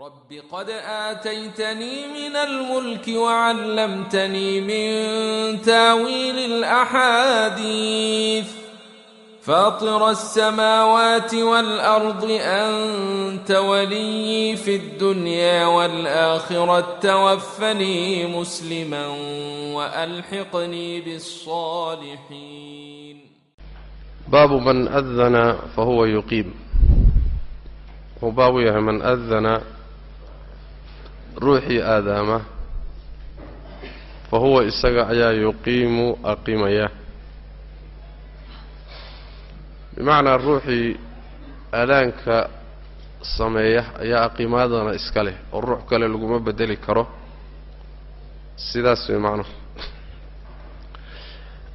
رب قد آتيتني من الملك وعلمتني من تاويل الأحاديث فاطر السماوات والأرض أنت ولي في الدنيا والآخرة توفني مسلما وألحقني بالصالحين باب من أذن فهو يقيم وباب من أذن ruuxii aadaama fa huwa isaga ayaa yuqiimu aqimaya bimacnaa ruuxii aadaanka sameeya ayaa aqimaadana iska leh oo ruux kale laguma bedeli karo sidaas way macnuhu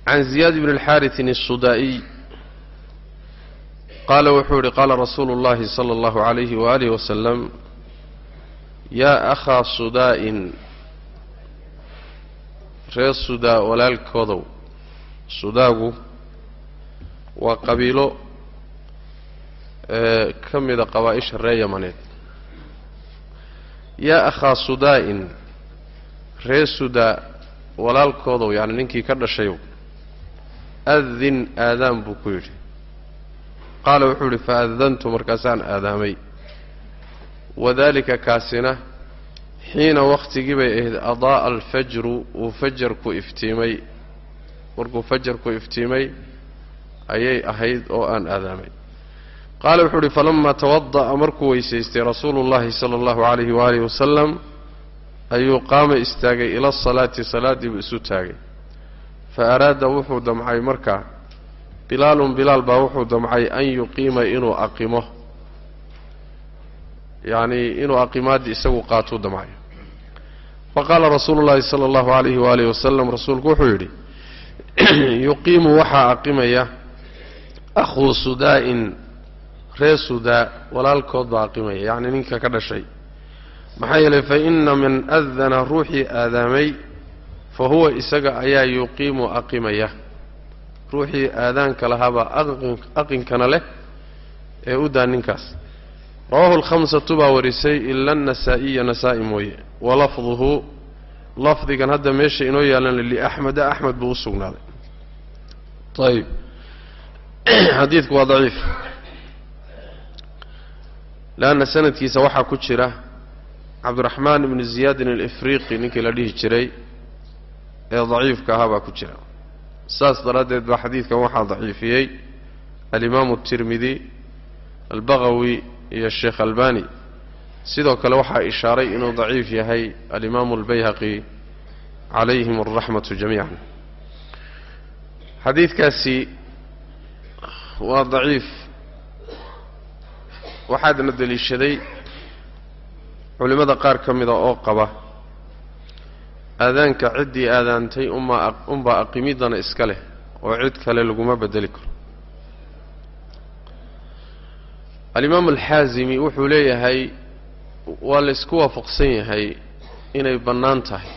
can ziyaad bn اlxaariثin الsudaa'iy qaala wuxuu yihi qaala rasuulu اllahi salى اllahu عalayhi waalihi wasalam yaa akhaa sudaa'in reer sudaa walaalkoodow sudaagu waa qabiilo ka mida qabaa-isha reer yamaneed. Yaa akhaa sudaa'in reer sudaa walaalkoodow yacni ninkii ka dhashayow adin aadaan buu ku yidhi. Qaala wuxuu yidhi fa adantu markaasaan aadaamay wadaalika kaasina xiina wakhtigii bay ahayd adaa'a alfajru uu fajarku iftiimay. Markuu fajarku iftiimay ayay ahayd oo aan aadaamay. Qaala wuxuu uhi falamaa tawada'a markuu weysaystay rasuulu llahi sala allahu calayhi waalihi wasalam ayuu qaama istaagay ila asalaati salaaddii buu isu taagay. Fa araada wuxuu damcay markaa bilaalun bilaal baa wuxuu damcay an yuqiima inuu aqimo yacnii inuu aqimaaddii isagu qaatuu damcay fa qaala rasuulu llahi sala allahu calayhi waalihi wasalam rasuulku wuxuu yidhi yuqiimu waxaa aqimaya akhuu sudaa'in reer sudaa walaalkood baa aqimaya. Yacni ninka ka dhashay. Maxaa yeelay fa inna man adana ruuxii aadaamay fa huwa isaga ayaa yuqiimu aqimaya. Ruuxii aadaanka lahaabaa aqinkana leh ee u daa ninkaas rawaahu alkhamsatu baa warisay ila anasaa'iya nasaa-i mooye. Wa lafduhu lafdigan hadda meesha inoo yaalan liaxmeda axmed buu u sugnaaday. Ayib xadiidku waa daciif. Leanna sanadkiisa waxaa ku jira cabdiraxmaan ibnu ziyaadin alifriiqi ninkii la dhihi jiray ee daciifka ahaa baa ku jira. Saas daraaddeed baa xadiidkan waxaa daciifiyey alimaamu tirmidi albagawi iyo sheekh albani. Sidoo kale waxaa ishaaray inuu daciif yahay alimaamu albayhaqi calayhim alraxmatu jamiican. Xadiidkaasi waa daciif. Waxaadna deliishaday culimmada qaar ka mida oo qaba. Aadaanka ciddii aadaantay uma unbaa aqimiddana iska leh oo cid kale laguma bedeli karo alimaamu alxaasimi wuxuu leeyahay waa laysku waafaqsan yahay inay bannaan tahay.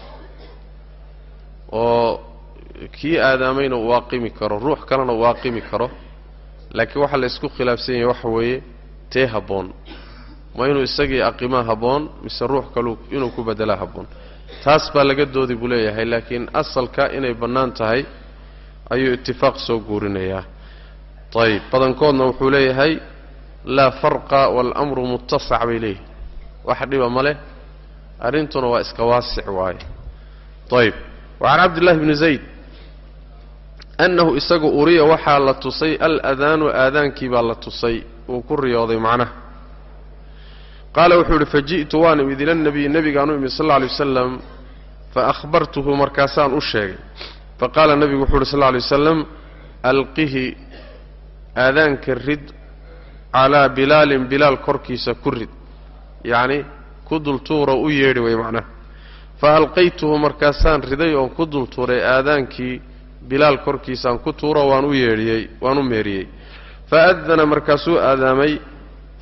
Oo kii aadaamayna uu aqimi karo ruux kalena uu aqimi karo laakiin waxaa laysku khilaafsan yahay waxa weeye tee habboon ma inuu isagii aqimaa habboon mise ruux kalu inuu ku beddelaa habboon taas baa laga doodi buu leeyahay laakiin asalka inay bannaan tahay ayuu itifaaq soo guurinayaa. Ayib badankoodna wuxuu leeyahay laa farqa waalamru muttasac bay leeyihi wax dhiba ma leh arrintuna waa iska waasic waaye. Ayib wa can cabdillahi bni zayd annahu isagu uriya waxaa la tusay al-adaanu aadaankii baa la tusay uu ku riyooday macnaha. Qaala wuxuu yidhi faji'tu waan imid ila nabiyi nebigaan u imid sal alla alay wasalam fa akhbartuhu markaasaan u sheegay. Fa qaala nebigu wuxuu uhi sal alla alay wasalam alqihi aadaanka rid calaa bilaalin bilaal korkiisa ku rid. Yacni ku dultuura u yeedhi way macnaha fa alqaytuhu markaasaan riday oon ku dultuuray aadaankii bilaal korkiisaan ku tuuro waan u yeedhiyey waan u meeriyey. Fa adana markaasuu aadaamay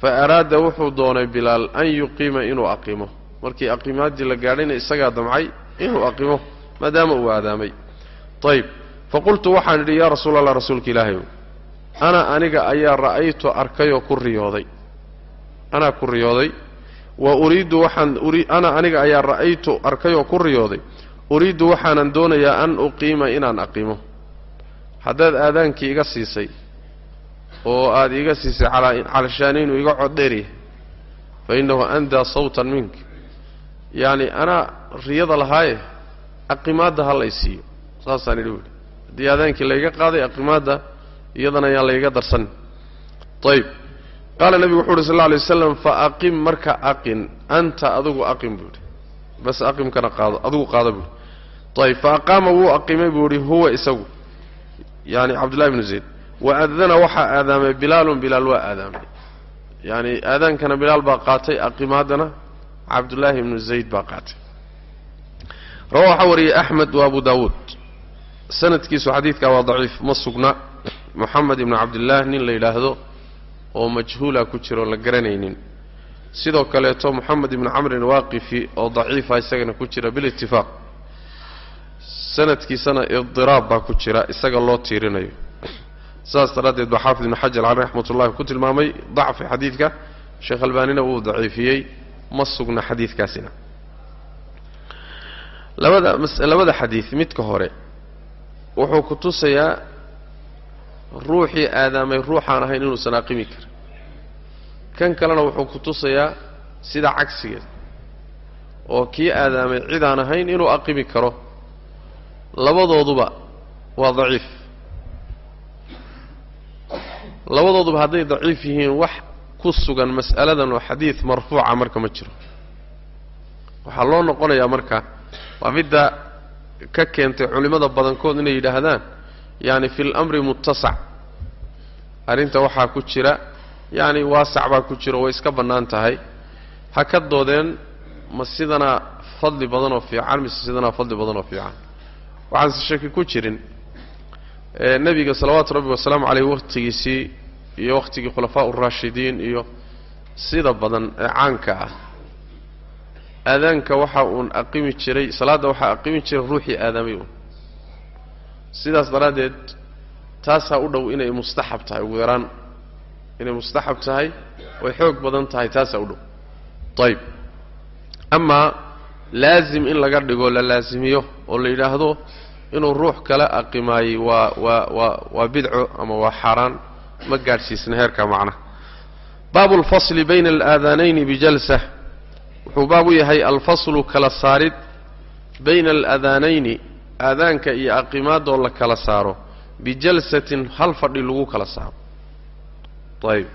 fa araada wuxuu doonay bilaal an yuqiima inuu aqimo markii aqimaaddii la gaadhayna isagaa damcay inuu aqimo maadaama uu aadaamay. Ayib fa qultu waxaan idhi yaa rasuula allah rasuulka ilaahayow ana aniga ayaa ra'aytu arkayoo ku riyooday. Anaa ku riyooday. Wa uriiddu waxaan ana aniga ayaa ra'aytu arkay oo ku riyooday. Uriiddu waxaanan doonayaa an uqiima inaan aqimo. Haddaad aadaankii iga siisay oo aad iga siisay calashaani inuu iga coddheeryahay fa innahu andaa sawtan minka yacni anaa riyada lahaaye aqimaadda ha lay siiyo saasaan idhi buuhi haddii aadaankii layga qaaday aqimaadda iyadana ayaan layga darsanin ayib qaala nebigu wuxu uhi sal alla alay waslam fa aqim marka aqin anta adugu aqim buu idhi bas aqimkana qaado adugu qaado buuhi ayib fa aqaama wuu aqimay buu ihi huwa isagu. Yani cabdullahi bnu zayd. Wa adana waxaa aadaamay bilaalun bilaal waa aadaamay. Yani aadaankana bilaal baa qaatay aqimaadana cabdullaahi ibnu zayd baa qaatay. Rawa waxaa wariyey axmed wa abu daawuud sanadkiisu xadiidkaa waa daciif ma sugna moxamed ibnu cabdillaah nin la yidhaahdo oo majhuula ku jiro la garanaynin. Sidoo kaleeto moxamed ibnu camrin waaqifi oo daciifa isagana ku jira bilitifaaq sanadkiisana idiraab baa ku jira isaga loo tiirinayo. Saas daraaddeed baa xaafid ibnu xajar caleh raxmat ullahi ku tilmaamay dacfi xadiidka. Sheekh albaanina wuu daciifiyey ma sugna xadiidkaasina. Labada labada xadiid midka hore wuxuu ku tusayaa ruuxii aadaamay ruuxaan ahayn inuusan aqimi karin kan kalena wuxuu ku tusayaa sida cagsigeeda oo kii aadaamay cid aan ahayn inuu aqimi karo. Labadooduba waa daciif. Labadooduba hadday daciif yihiin wax ku sugan mas'aladan oo xadiid marfuuca marka ma jiro. Waxaa loo noqonayaa marka waa midda ka keentay culimmada badankood inay yidhaahdaan yaani fi lamri muttasac. Arrinta waxaa ku jira yacni waasac baa ku jiro way iska bannaan tahay. Ha ka doodeen ma sidanaa fadli badan oo fiican mise sidanaa fadli badan oo fiican? Waxaanse shaki ku jirin. Nebiga salawaatu rabbi wasalaamu caleyh wakhtigiisii iyo wakhtigii khulafaa uraashidiin iyo sida badan ee caanka ah. Aadaanka waxa uun aqimi jiray salaadda waxaa aqimi jiray ruuxii aadaamay uun sidaas daraaddeed taasaa u dhow inay mustaxab tahay ugu yaraan. Inay mustaxab tahay way xoog badan tahay taasaa u dhow. Ayib amaa laazim in laga dhigo la laasimiyo oo la yidhaahdo inuu ruux kale aqimaayey waa waa waa waa bidco ama waa xaaraan ma gaadhsiisna heerkaa macnaha baabu alfasli bayna alaadaanayni bijalsa wuxuu baab u yahay alfaslu kala saarid bayna alaadaanayni aadaanka iyo aqimaadoo la kala saaro bijalsatin hal fadhi lagu kala saaro. Ayib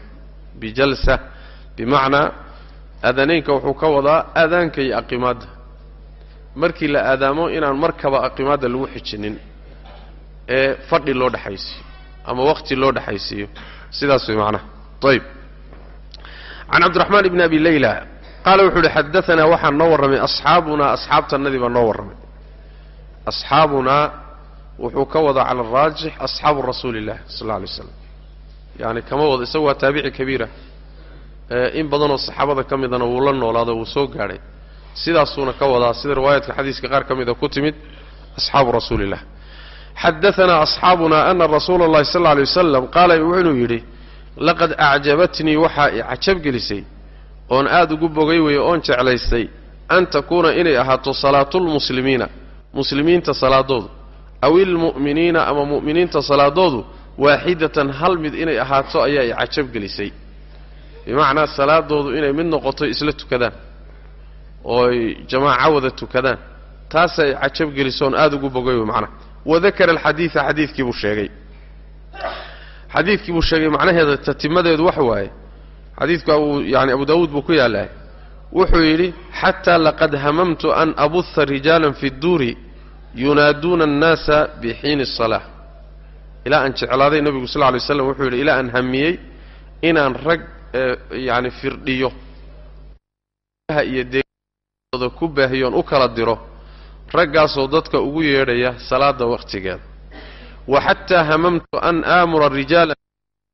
bijalsa bimacnaa aadaanaynka wuxuu ka wadaa aadaanka iyo aqimaadda. Markii la aadaamo inaan markaba aqimaadda lagu xijinin ee fadhi loo dhexaysiiyo ama waqti loo dhexaysiiyo sidaas way macnaha. Ayib can cabdiraxmaan ibni abi leyla qaala wuxuu uhi xadaanaa waxaa noo warramay asxaabunaa asxaabtanadii baa noo warramay asxaabunaa wuxuu ka wadaa cala araajix asxaabu rasuuli illah sal alla alay slam yani kama wado isagu waa taabici kabiira. In badanoo saxaabada ka midana wuu la noolaado wuu soo gaadhay. Sidaasuuna ka wadaa sida riwaayaadka xadiiska qaar ka mida ku timid asxaabu rasuuli illah xadaanaa asxaabuna ana rasuula اllahi sal lla alay wasalam qaala inuu yidhi laqad acjabatnii waxaa i cajabgelisay oon aad ugu bogay weeye oon jeclaystay an takuuna inay ahaato salaatulmuslimiina muslimiinta salaadoodu. Aw ilmu'miniina ama mu'miniinta salaadoodu waaxidatan hal mid inay ahaato ayaa i cajabgelisay bimacnaa salaadoodu inay mid noqoto isla tukadaan ooy jamaaco wada tukadaan taasa i cajabgelisoon aad ugu bogay wey macnaha wadakara alxadiida xadiidkii buu sheegay. Xadiidkii buu sheegay macnaheeda tatimadeedu waxa waaye. Xadiidku yani abu daawuud buu ku yaallaa wuxuu yidhi xataa laqad hamamtu an abuha rijaalan fi dduuri yunaaduuna annaasa bixiini asalaa ilaa aan jeclaaday nebigu sal lla lay slam wuxuu yidhi ilaa aan hamiyey inaan rag yani firdhiyo iyo ku baahiyoon u kala diro raggaasoo dadka ugu yeedhaya salaada wakhtigeeda. Wa xataa hamamtu an aamura rijaala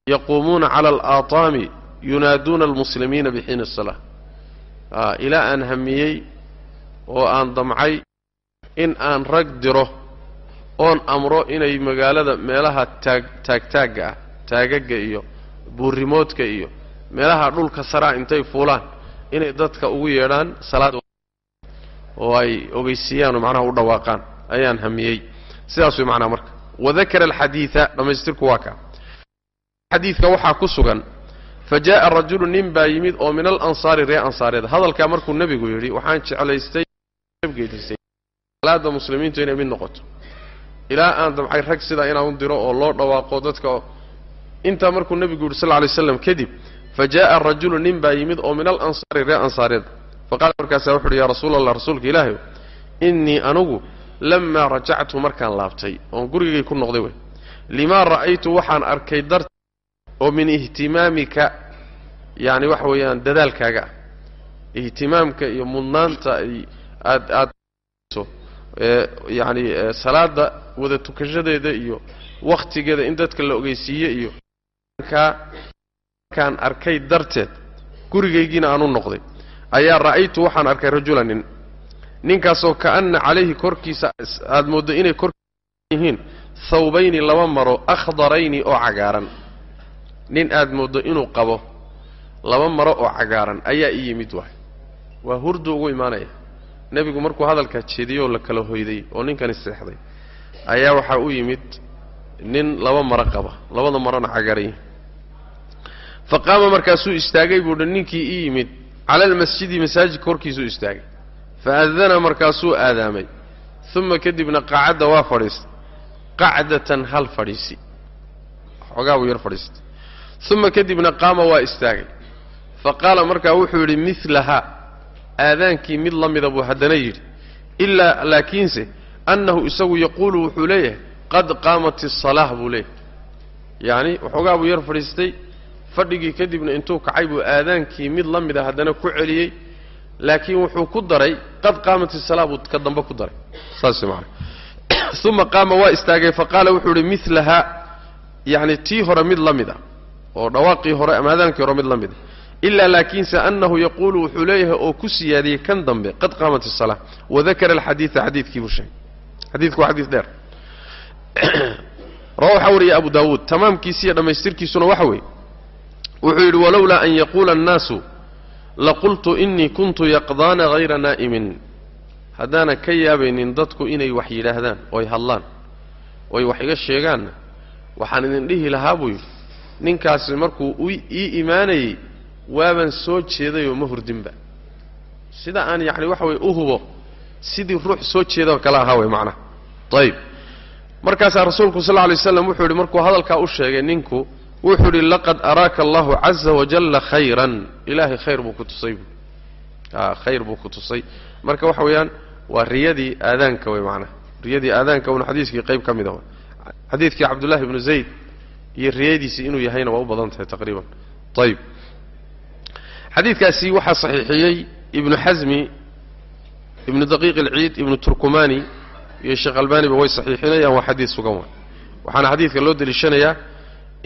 yaquumuuna cala alaataami yunaaduuna almuslimiina bixiini asalaa ilaa aan hamiyey oo aan damcay in aan rag diro oon amro inay magaalada meelaha taag taagtaagga ah taagaga iyo buurrimoodka iyo meelaha dhulka saraa intay fuulaan inay dadka ugu yeedhaan salaad oo ay ogeysiiyaan oo macnaha u dhawaaqaan ayaan hamiyey. Sidaas way macnaha marka. Wadakara alxadiida dhammaystirku waa kaa xadiidka waxaa ku sugan fa jaa'a rajulu nin baa yimid oo min alansaari ree ansaareeda hadalkaa markuu nebigu yidhi waxaan jeclaystay geedisay salaada muslimiintu inay mid noqoto ilaa aan damcay rag sidaa inaan diro oo loo dhawaaqo dadka intaa markuu nebigu yidhi sal lay slam kadib fa jaa'a rajulu nin baa yimid oo min alansaari ree ansaareeda fa qaala markaasaa wuxu uhi yaa rasuula allah rasuulka ilaahay innii anugu lamaa rajactu markaan laabtay oon gurigay ku noqday wey limaa ra'aytu waxaan arkay darta oo min ihtimaamika yacni waxa weeyaan dadaalkaaga ah ihtimaamka iyo mudnaanta aad aad yacni salaada wada tukashadeeda iyo wakhtigeeda in dadka la ogeysiiye iyo markaan arkay darteed gurigaygiina aan u noqday. Ayaa ra'aytu waxaan arkay rajula nin. Ninkaasoo ka'anna calayhi korkiisa aada mooddo inay korkiisa yihiin thawbayni laba maro akhdarayni oo cagaaran nin aada mooddo inuu qabo laba maro oo cagaaran ayaa ii yimid waay. Waa hurdu ugu imaanaya. Nebigu markuu hadalkaa jeediyey oo la kala hoyday oo ninkani seexday ayaa waxaa u yimid nin laba maro qaba labada marona cagaaran yihiin fa qaama markaasuu istaagay buuhi ninkii ii yimid cala almasjidi masaajidka korkiisuu istaagay. Fa adana markaasuu aadaamay uma kadibna qacadda waa fadhiistay. Qacdatan hal fadhiisi. Xoogaa buu yar fadhiistay uma kadibna qaama waa istaagay fa qaala markaa wuxuu yidhi milahaa aadaankii mid la mida buu haddana yidhi ilaa laakiinse annahu isagu yaquulu wuxuu leeyahay qad qaamat isalaah buu leeyahay yacni waxoogaa buu yar fadhiistay fadhigii kadibna intuu kacay buu aadaankii mid la mida haddana ku celiyey laakiin wuxuu ku daray qad qaamat isalaa buu ka dambe ku daray saas maana uma qaama waa istaagay fa qaala wuxuu idhi milahaa yacni tii hore mid la mid a oo dhawaaqii hore ama aadaankii hore mid la mid a ilaa laakiinse annahu yaquulu wuxuu leeyahay oo ku siyaadiyey kan dambe qad qaamat isalaa wadakara alxadiida xadiidkii buu sheegay. Xadiidku waa xadiis dheer. Rawa waxaa wariyay abu daawuud. Tamaamkiisi iyo dhammaystirkiisuna waxa weeye. Wuxuu yidhi walowlaa an yaquula annaasu laqultu inii kuntu yaqdaana hayra naa'imin. Haddaanan ka yaabaynin dadku inay wax yidhaahdaan oy hadlaan oy wax iga sheegaanna waxaan idin dhihi lahaa buu yidhi ninkaasi markuu ii imaanayey waaban soo jeedayoo ma hurdinba. Sida aan yacni waxa weye u hubo sidii ruux soo jeedao kale ahaa wey macnaha ayib markaasaa rasuulku sal lla lay wuxuu yidhi markuu hadalkaa u sheegay ninku wuxuu idhi laqad araaka allahu caza wajalla khayran. Ilaahay khayr buu ku tusay bu a khayr buu ku tusay. Marka waxa weeyaan waa riyadii aadaanka wey macnaha riyadii aadaanka una xadiiskii qayb ka mid ah. Xadiidkii cabdullahi ibnu zayd iyo riyadiisii inuu yahayna waa u badan tahay taqriiban. Ayib xadiidkaasi waxaa saxiixiyey ibnu xasmi ibnu daqiiq alciid ibnu turkumani iyo sheekh albaniba way saxiixinayaan waa xadiid sugan wa waxaana xadiidka loo deliishanayaa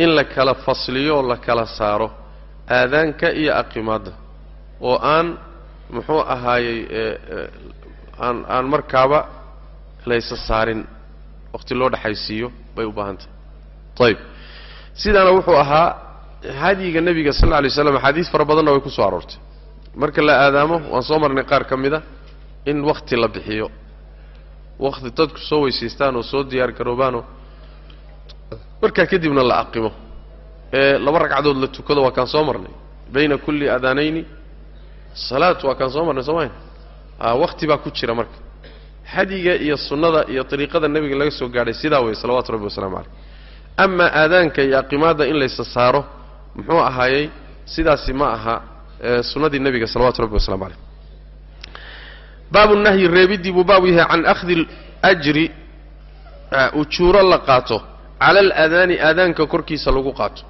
in la kala fasliyo la kala saaro aadaanka iyo aqimaadda oo aan muxuu ahaayey aan aan markaaba laysa saarin waqti loo dhexaysiiyo bay u baahan tahay. Ayib sidaana wuxuu ahaa hadyiga nebiga sal lla lay slam axaadiis fara badanna way ku soo aroortay. Marka la aadaamo waan soo marnay qaar ka mid a in wakhti la bixiyo. Wakhti dadku soo weysaystaan oo soo diyaar garoobaanoo markaa kadibna la aqimo. Ee laba ragcadood la tukado waa kaan soo marnay. Bayna kulli aadaanayni salaat waa kaan soo marnay soomayn a wakhti baa ku jira marka. Hadiga iyo sunnada iyo dariiqada nebiga laga soo gaadhay sidaa weeye salawatu rabbi wasalaamu caleyh amaa aadaanka iyo aqimaadda in laysa saaro muxuu ahaayey sidaasi ma aha sunnadii nebiga salawatu rabbi wasalamu caleyh baabu nahyi reebiddii buu baabu yahay can akhdi ljri ujuuro la qaato. Cala alaadaani aadaanka korkiisa lagu qaato.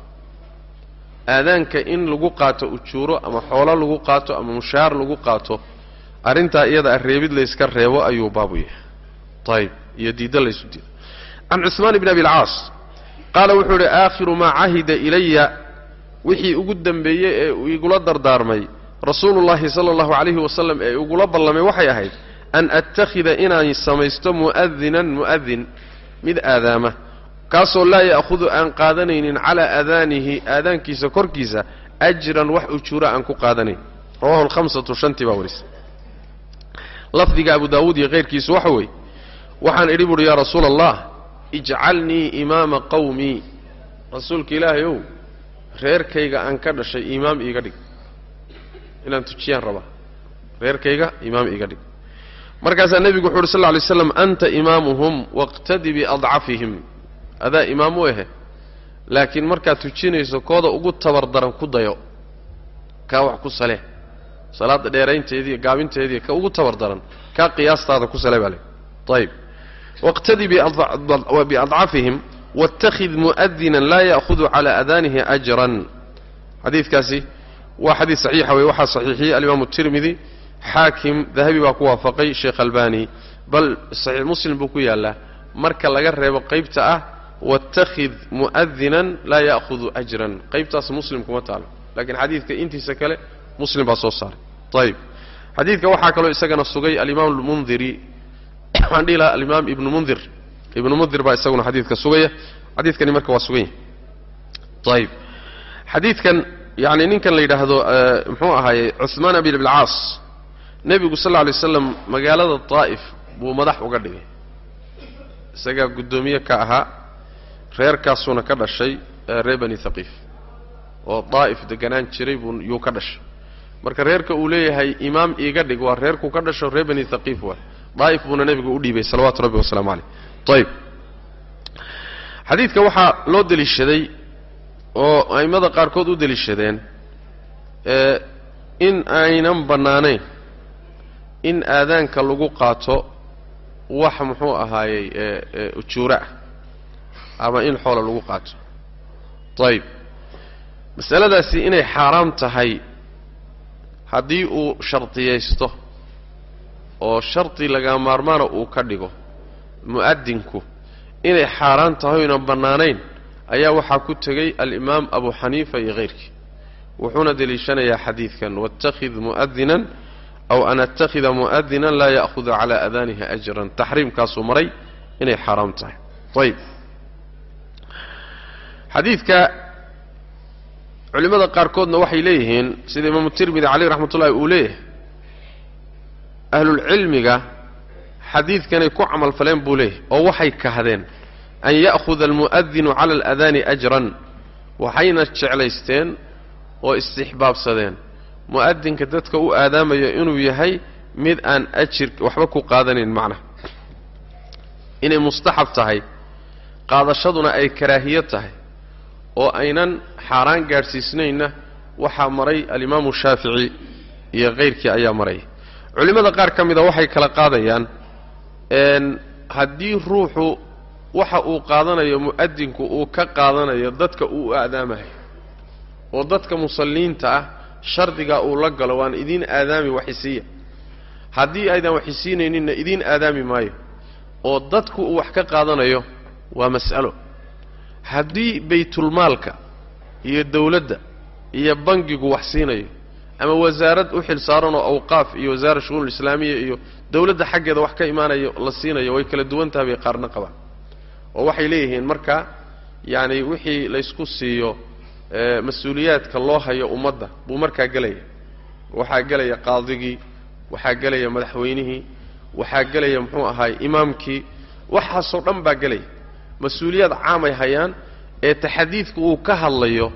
Aadaanka in lagu qaato ujuuro ama xoolo lagu qaato ama mushaar lagu qaato arrintaa iyada a reebid layska reebo ayuu baabu yahay. Ayib iyo diidda laysu diido. Can cuثmaan bn abi اlcaas qaala wuxuu idhi aakhiru maa cahida ilaya wixii ugu dembeeyey ee igula dardaarmay rasuulu llahi sala allahu calayhi wasalam ee igula ballamay waxay ahayd an attakhida inaan samaysto mu'adinan mu'adin mid aadaama kaasoo laa ya'hudu aan qaadanaynin calaa aadaanihi aadaankiisa korkiisa ajran wax ujuura aan ku qaadanayn. Rawahu alhamsatu shantii baa warisay lafdiga abu daawuud iyo keyrkiisu waxa weeye waxaan idhi buuhi yaa rasuula allah ijcalnii imaama qawmii rasuulka ilaahay ow reerkayga aan ka dhashay imaam iiga dhig. Inaan tujiyaan rabaa reerkayga imaam iiga dhig. Markaasaa nebigu wuxu uhi sal lla lay slam anta imaamuhum waqtadi biadcafihim adaa imaam u ahe laakiin markaad tujinayso kooda ugu tabar daran ku dayo. Kaa wax ku sale. Salaadda dheeraynteediiyo gaabinteediiy ka ugu tabar daran. Kaa qiyaastaada ku sale baa le ayib waqtadi biadcafihim waاtakhid mu'adinan laa ya'hudu cala adaanihi ajran xadiidkaasi waa xadiid saxiixa wey waxaa saxiixiyey alimaamu tirmidi xaakim dahabi baa ku waafaqay sheekh albani bal saxiix muslim buu ku yaallaa marka laga reebo qaybta ah waاtakhid mu'adinan laa ya'hudu ajran qaybtaas muslim kuma taalo lakiin xadiidka intiisa kale muslim baa soo saaray ayib xadiidka waxaa kaloo isagana sugay alimaam lmundiri waxaan dhihi lahaa alimaam ibnu mundir. Ibnu mundir baa isaguna xadiidka sugaya. Xadiidkani marka waa sugan yahay. Ayib xadiidkan yani ninkan la yidhaahdo muxuu ahaaye cuثmaan bin abilcaas nebigu sal lla lay slam magaalada daa'if buu madax uga dhigay. Isagaa guddoomiye ka ahaa reerkaasuuna ka dhashay reer bani haqiif oo daa'if deganaan jiray buu yuu ka dhashay. Marka reerka uu leeyahay imaam iiga dhig waa reerku ka dhasho reer bani haqiif waa daa'if buuna nebigu u dhiibay salawaatu rabbi wasalaamu caleyh ayib xadiidka waxaa loo deliishaday oo a'immada qaarkood u deliishadeen in aynan bannaanayn in aadaanka lagu qaato wax muxuu ahaayey ujuuro ah ama in xoola lagu qaato. Ayib masaladaasi inay xaaraam tahay haddii uu shardiyaysto oo shardi laga maarmaana uu ka dhigo. Mu'adinku inay xaaraan tahay bannaanayn ayaa waxaa ku tegey alimaam abu xaniifa iyo hayrkii wuxuuna deliishanayaa xadiidkan waاtakhid mu'adinan aw an attakhida mu'adinan laa ya'hudu cala adaanihi ajran. Taxriimkaasuu maray inay xaaraam tahay. Ayib xadiidka culimmada qaarkoodna waxay leeyihiin sida imaamu tirmidi caleyh raxmat ullahi uu leeyahay ahlulcilmiga xadiidkanay ku camal faleen buu leeyahay oo waxay kahdeen an ya'huda almu'adinu cala aladaani ajran waxayna jeclaysteen oo istixbaabsadeen. Mu'adinka dadka u aadaamaya inuu yahay mid aan ajir waxba ku qaadanayn macnaha inay mustaxab tahay qaadashaduna ay karaahiyo tahay oo aynan xaaraan gaadhsiisnaynna waxaa maray alimaamu shaafici iyo kayrkii ayaa maray culimmada qaar ka mida waxay kala qaadayaan haddii ruuxu waxa uu qaadanayo mu'adinku uu ka qaadanayo dadka uu aadaamayo oo dadka musalliinta ah shardigaa uu la galo waan idiin aadaami waxisiiya haddii aydan waxisiinayninna idiin aadaami maayo oo dadku uu wax ka qaadanayo waa mas'alo. Haddii baytulmaalka iyo dawladda iyo bangigu wax siinayo ama wasaarad u xil saaranoo awqaaf iyo wasaara shu'uun islaamiya iyo dawladda xaggeeda wax ka imaanayo la siinayo way kala duwan tahay bay qaarna qabaan. Oo waxay leeyihiin marka yacani wixii laysku siiyo mas'uuliyaadka loo hayo ummadda buu markaa gelaya waxaa gelaya qaadigii waxaa gelaya madaxweynihii waxaa gelaya muxuu ahaay imaamkii waxaasoo dhan baa gelaya. Mas'uuliyaad caamay hayaan ee taxadiidku uu ka hadlayo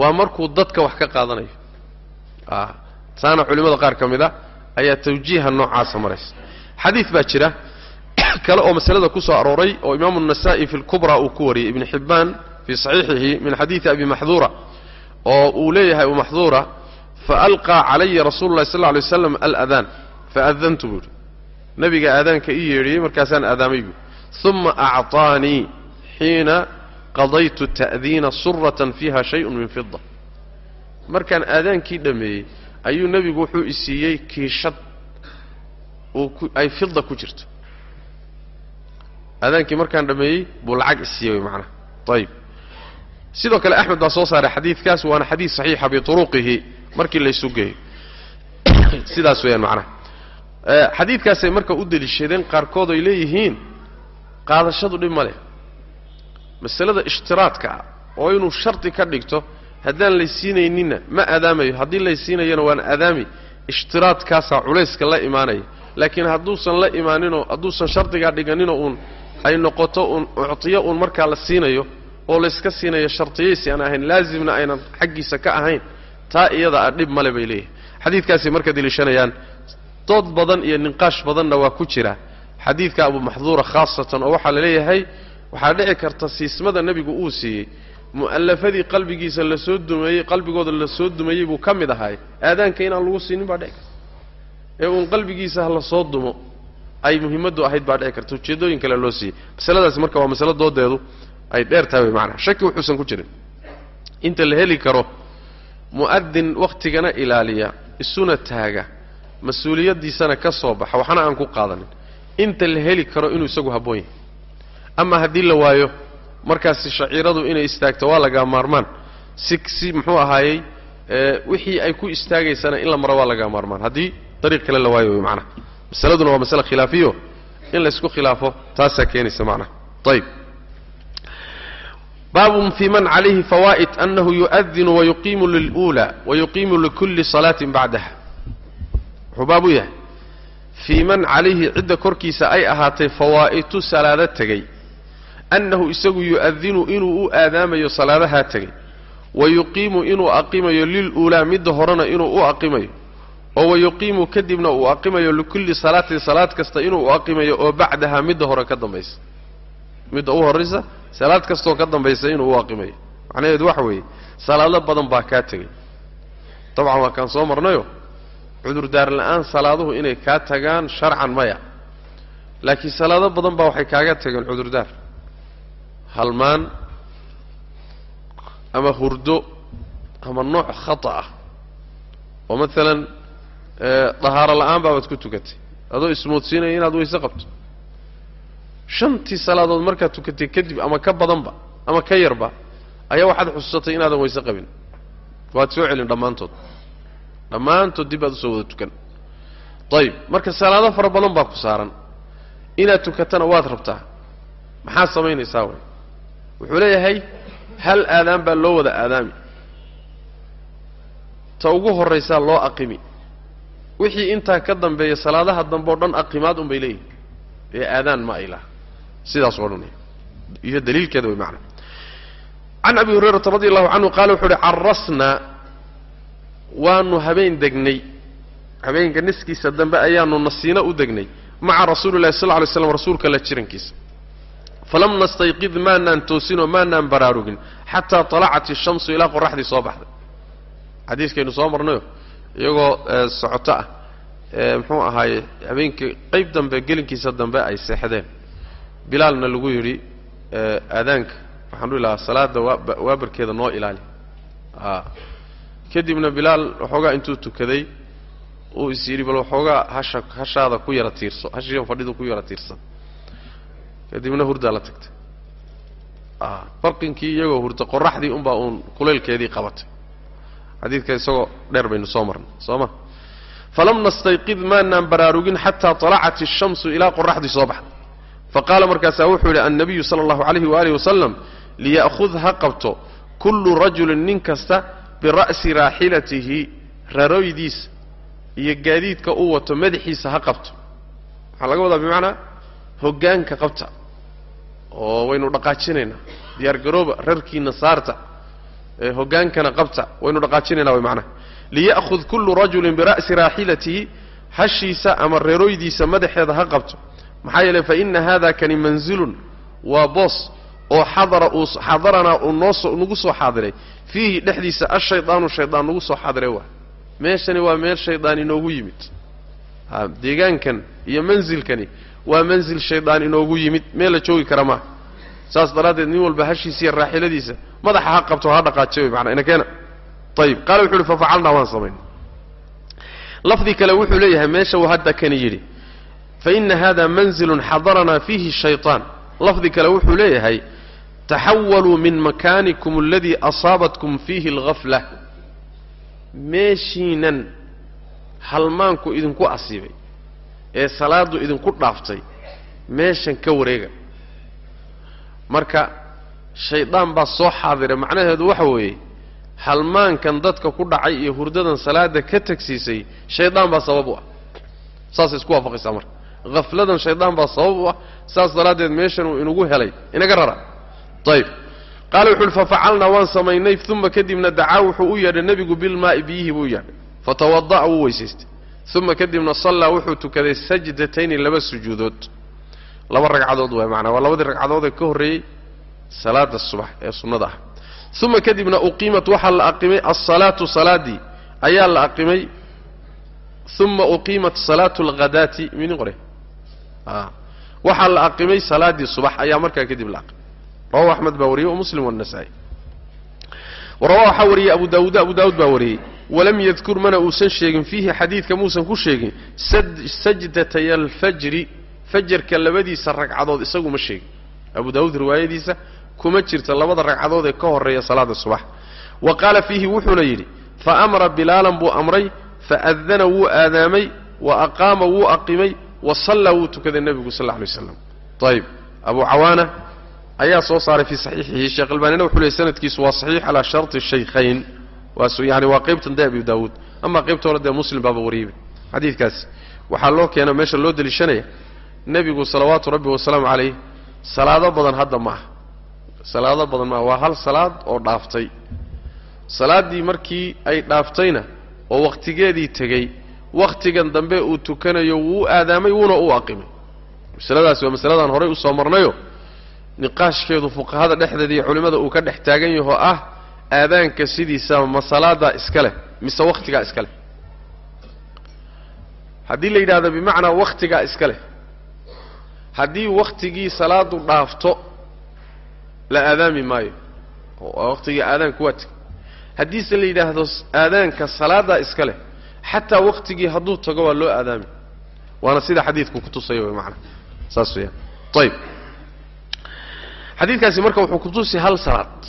waa markuu dadka wax ka qaadanayo Ah, saana culimmada qaar ka mid a ayaa tawjiiha noocaasa maraysa. Xadiid baa jira kale oo masalada ku arooray oo imaamu nasaa'i fi lkubra uu ku wariyey ibnu xibbaan fii saxiixihi min xadiidi abi maxduura oo uu leeyahay maxduura faalqaa calaya rasuulu llahi sal ly waslam aladaan faadantu buuhi nabiga aadaanka ii yeedhiyey markaasaan aadaamay buui uma acطaanii xiina qadaytu ta'diina suratan fiiha shayun min fida markaan aadaankii dhammeeyey ayuu nebigu wuxuu isiiyey kiishad ay fida ku jirto. Aadaankii markaan dhammeeyey buu lacag isiiyey macnaha. Ayib sidoo kale axmed baa soo saaray xadiidkaas waana xadiid saxiixa bituruqihi markii laysu geeyo sidaas weeyaan macnaha. Xadiidkaasay marka u deliishadeen qaarkood ay leeyihiin qaadashadu dhib ma leh. Masalada ishtiraadka ah oo inuu shardi ka dhigto haddaan laysiinayninna ma aadaamayo. Haddii laysiinayana waan aadaami ishtiraadkaasaa culayska la imaanaya. Laakiin hadduusan la imaaninoo hadduusan shardigaa dhiganinoo uun ay noqoto uun uctiyo uun markaa la siinayo oo layska siinayo shartiyaysi aan ahayn laazimna aynan xaggiisa ka ahayn taa iyada a dhib male bay leeyahay xadiidkaasay marka deliishanayaan dood badan iyo ninqaash badanna waa ku jira. Xadiidka abu maxduura khaasatan oo waxaa la leeyahay waxaa dhici karta siismada nebigu uu siiyey mu'allafadii qalbigiisa la soo dumeeyey qalbigooda la soo dumeeyey buu ka mid ahaay aadaanka inaan lagu siinin baa dhici karta. Ee uun qalbigiisa la soo dumo ay muhimaddu ahayd baa dhici karta. Ujeeddooyin kale loo siiyey. Masaladaasi marka waa masalo doodeedu ay dheer tahay way macanaha shaki wuxuusan ku jirin. Inta la heli karo mu'adin wakhtigana ilaaliya isuna taaga mas'uuliyaddiisana ka soo baxa waxna aan ku qaadanin. Inta la heli karo inuu isagu habboon yahay. Ama haddii la waayo markaasi shaciiradu inay istaagto waa lagaa maarmaan. Si si muxuu ahaayey wixii ay ku istaagaysana in la maro waa lagaa maarmaan. Haddii dariiq kale la waayo way macnaha masaladuna waa masale khilaafiyo. In laysku khilaafo taasaa keenaysa macnaha ayib baabun fi man calayhi fawaa'id anahu yu'adinu wayuqiimu lilأuulى wayuqiimu likulli salaatin bacdaha. Wuxuu baab u yahay. Fii man calayhi cidda korkiisa ay ahaatay fawaa'itu salaado tegey annahu isagu yu'adinu inuu u aadaamayo salaadahaa tegey wa yuqiimu inuu aqimayo liluulaa midda horena inuu u aqimayo oo wa yuqiimu kadibna uu aqimayo likulli salaatin salaad kasta inuu u aqimayo oo bacdaha midda hore ka dambaysa. Midda u horraysa salaad kastaoo ka dambaysa inuu u aqimayo. Macnaheedu waxa weeye salaado badan baa kaa tegey dabcan waa kaan soo marnayo cudurdaar la'aan salaaduhu inay kaa tagaan sharcan maya. Laakiin salaado badan baa waxay kaaga tageen cudurdaar halmaan ama hurdo ama nooc khata ah. Oo maalan dahaaro la'aan baabaad ku tukatay. Adoo ismoodsiinaya inaad weyse qabto. Shantii salaadood markaad tukatay kadib ama ka badanba ama ka yarba ayaa waxaad xusuusatay inaadan weyse qabin. Waad soo celin dhammaantood. Dhammaantood dib baad u soo wada tukan. Ayib marka salaado fara badan baa ku saaran. Inaad tukatana waad rabtaa. Maxaad samaynaysaa way wuxuu leeyahay hal aadaan baa loo wada aadaami. Ta ugu horraysaa loo aqimi. Wixii intaa ka dambeeya salaadaha dambe o dhan aqimaad un bay leeyihiin ee aadaan ma ay laha sidaas oo dhan iyo daliilkeeda way macana can abi hurayrata radi allahu canhu qaala wuxuu uhi carasnaa waanu habeen degnay. Habeenka niskiisa dambe ayaanu nasiino u degnay maca rasuuli llahi sal lla lay slam rasuulka la jirankiisa falam nastayqid maanaan toosinoo maanaan baraarugin xataa talacat ishamsu ilaa qoraxdii soo baxday xadiiskaynu soo marnayo iyagoo socoto ah muxuu ahaaye habeenkii qayb dambe gelinkiisa dambe ay seexdeen bilaalna lagu yidhi aadaanka waxaan u ilahaa salaada waabarkeeda noo ilaali kadibna bilaal waxoogaa intuu tukaday uu is yidhi bal waxoogaa hasha hashaada ku yara tiirso hashiian fadhidu ku yara tiirsan kadibna hurdaa la tagtay. Barqinkii iyagoo hurda qoraxdii unbaa uun kuleylkeedii qabatay. Xadiidka isagoo dheer baynu soo marnay soo ma? Falam nastayqid maanaan baraarugin xataa talacat ishamsu ilaa qoraxdii soo baxday. Faqaala markaasaa wuxuu yidhi annabiyu sala allahu calayhi waaalih wasalam liya'khud ha qabto kullu rajulin nin kasta bira'si raaxilatihi rarooydiisa iyo gaadiidka uu wato madaxiisa ha qabto. Waxaa laga wadaa bimacnaa hoggaanka qabta oo waynu dhaqaajinaynaa diyaargarooba rarkiina saarta ee hoggaankana qabta waynu dhaqaajinaynaa way macnaha. Liya'khud kullu rajulin bira'si raaxilatihi hashiisa ama reerooydiisa madaxeeda ha qabto. Maxaa yeeley fa inna haada kani manzilun waa boos oo xadara uu xadaranaa uu noosoo nagu soo xaadiray. Fiihi dhexdiisa ashaydaanu shaydaan nagu soo xaadiray waa. Meeshani waa meel shaydaan inoogu yimid. Deegaankan iyo manzilkani waa manzil shaydaan inoogu yimid. Meel la joogi kara maaha saas daraaddeed nin walba hashiisa iyo raaxiladiisa madaxa ha qabto ha dhaqaajiy way maanaa inakeena. Ayib qaala wuxu uhi fafacalnaa waan samayn lafdi kale wuxuu leeyahay meesha uu hadda kani yidhi faina hada manzilun xadaranaa fiihi shayطaan lafdi kale wuxuu leeyahay taxawaluu min makaanikum aladii asaabatkum fiihi algafla meeshiinan halmaanku idinku asiibay ee salaaddu idinku dhaaftay meeshan ka wareega. Marka shaydaan baa soo xaadiray macnaheedu waxa weeye halmaankan dadka ku dhacay iyo hurdadan salaada ka tagsiisay shaydaan baa sabab u ah. Saasay isku waafaqaysaa marka. Hafladan shaydaan baa sabab u ah saas daraaddeed meeshan uu inugu helay inaga rara. Ayib qaala wuxu uhi fafacalnaa waan samaynay uma kadibna dacaa wuxuu u yeedhay nebigu bilmaa'i biyihii buu u yeedhay fatawada'a wuu weysaystay uma kadibna sallaa wuxuu tukaday sajdatayni laba sujuudood laba ragcadood waay macnaa waa labadii ragcadood ee ka horreeyey salaada subax ee sunnada ah uma kadibna uqiimat waxaa la aqimay alsalaatu salaadii ayaa la aqimay uma uqiimat salaatu alghadaati minin qore waxaa la aqimay salaadii subax ayaa markaa kadib la aqimay rawahu axmed baa wariyey wamuslim wanasaa-i warawa waxaa wariyey abu daawuud abu daawuud baa wariyey walam yadkur mana uusan sheegin fiihi xadiidka muusan ku sheegin sajdatay alfajri fajarka labadiisa ragcadood isagu ma sheegin. Abu daawuud riwaayadiisa kuma jirta labada ragcadood ee ka horreeya salaada subax. Wa qaala fiihi wuxuuna yidhi fa amara bilaalan buu amray faadana wuu aadaamay wa aqaama wuu aqimay wa sallaa wuu tukaday nebigu sal alla lay slam ayib abu cawaana ayaa soo saaray fii saxiixihi. Sheekh albaanina wuxuu leeyay sanadkiisu waa saxiix calaa sharti shaykhayn yani waa qaybtan dee abi daawuud. Ama qaybta hore dee muslim baaba wariyeyba xadiidkaasi waxaa loo keena meesha loo deliishanaya nebigu salawaatu rabbi wasalaamu calayh salaado badan hadda ma aha. Salaado badan maaha waa hal salaad oo dhaaftay. Salaaddii markii ay dhaaftayna oo wakhtigeedii tegey wakhtigan dambe uu tukanayo wuu aadaamay wuuna u aqimay masaladaasi waa masaladaan horay u soo marnayo. Niqaashkeedu fuqahada dhexdeeda iyo culimmada uu ka dhex taagan yahoo ah aadaanka sidiisaba ma salaadaa iska leh mise wakhtigaa iska leh. Haddii la yidhahdo bimacnaa wakhtigaa iska leh haddii wakhtigii salaadu dhaafto la aadaami maayo. Wakhtigii aadaanku waa tegay haddiise la yidhaahdo aadaanka salaadaa iska leh xataa wakhtigii hadduu tago waa loo aadaami. Waana sida xadiidku kutusaya wy maanaa saas weyaan ayib xadiidkaasi marka wuxuu kutusi hal salaad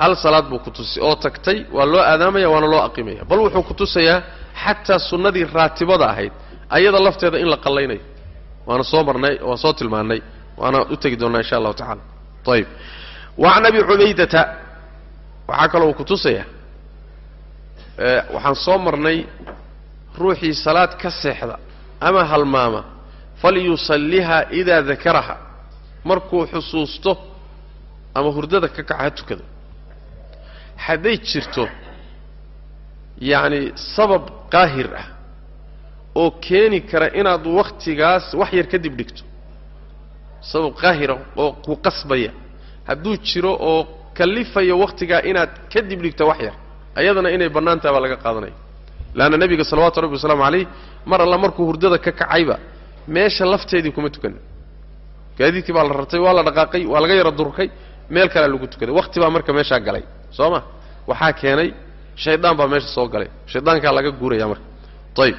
hal salaad buu kutusi oo tagtay waa loo aadaamaya waana loo aqimaya. Bal wuxuu kutusayaa xataa sunnadii raatibada ahayd ayada lafteeda in la qallaynayo waana soo marnay waan soo tilmaannay waana u tegi doonnaa insha allahu tacala ayib wa can abi cubaydata waxaa kaloo uu kutusaya waxaan soo marnay ruuxii salaad ka seexda ama halmaama falyusalliha idaa dakaraha. Markuu xusuusto ama hurdada ka kaca ha tukado hadday jirto yacni sabab qaahir ah oo keeni kara inaad wakhtigaas wax yar kadib dhigto. Sabab qaahira oo ku qasbaya. Hadduu jiro oo kallifaya wakhtigaa inaad kadib dhigto wax yar ayadana inay bannaan tahay baa laga qaadanaya. Leanna nebiga salawaatu rabbi wasalaamu calayh mar alla markuu hurdada ka kacayba meesha lafteedii kuma tukanin. Gaadiidkii baa la rartay waa la dhaqaaqay waa laga yaro durkay meel kalea lagu tukaday. Wakhti baa marka meeshaa galay soo ma waxaa keenay shaydaan baa meesha soo galay. Shaydaankaa laga guuraya marka. Ayb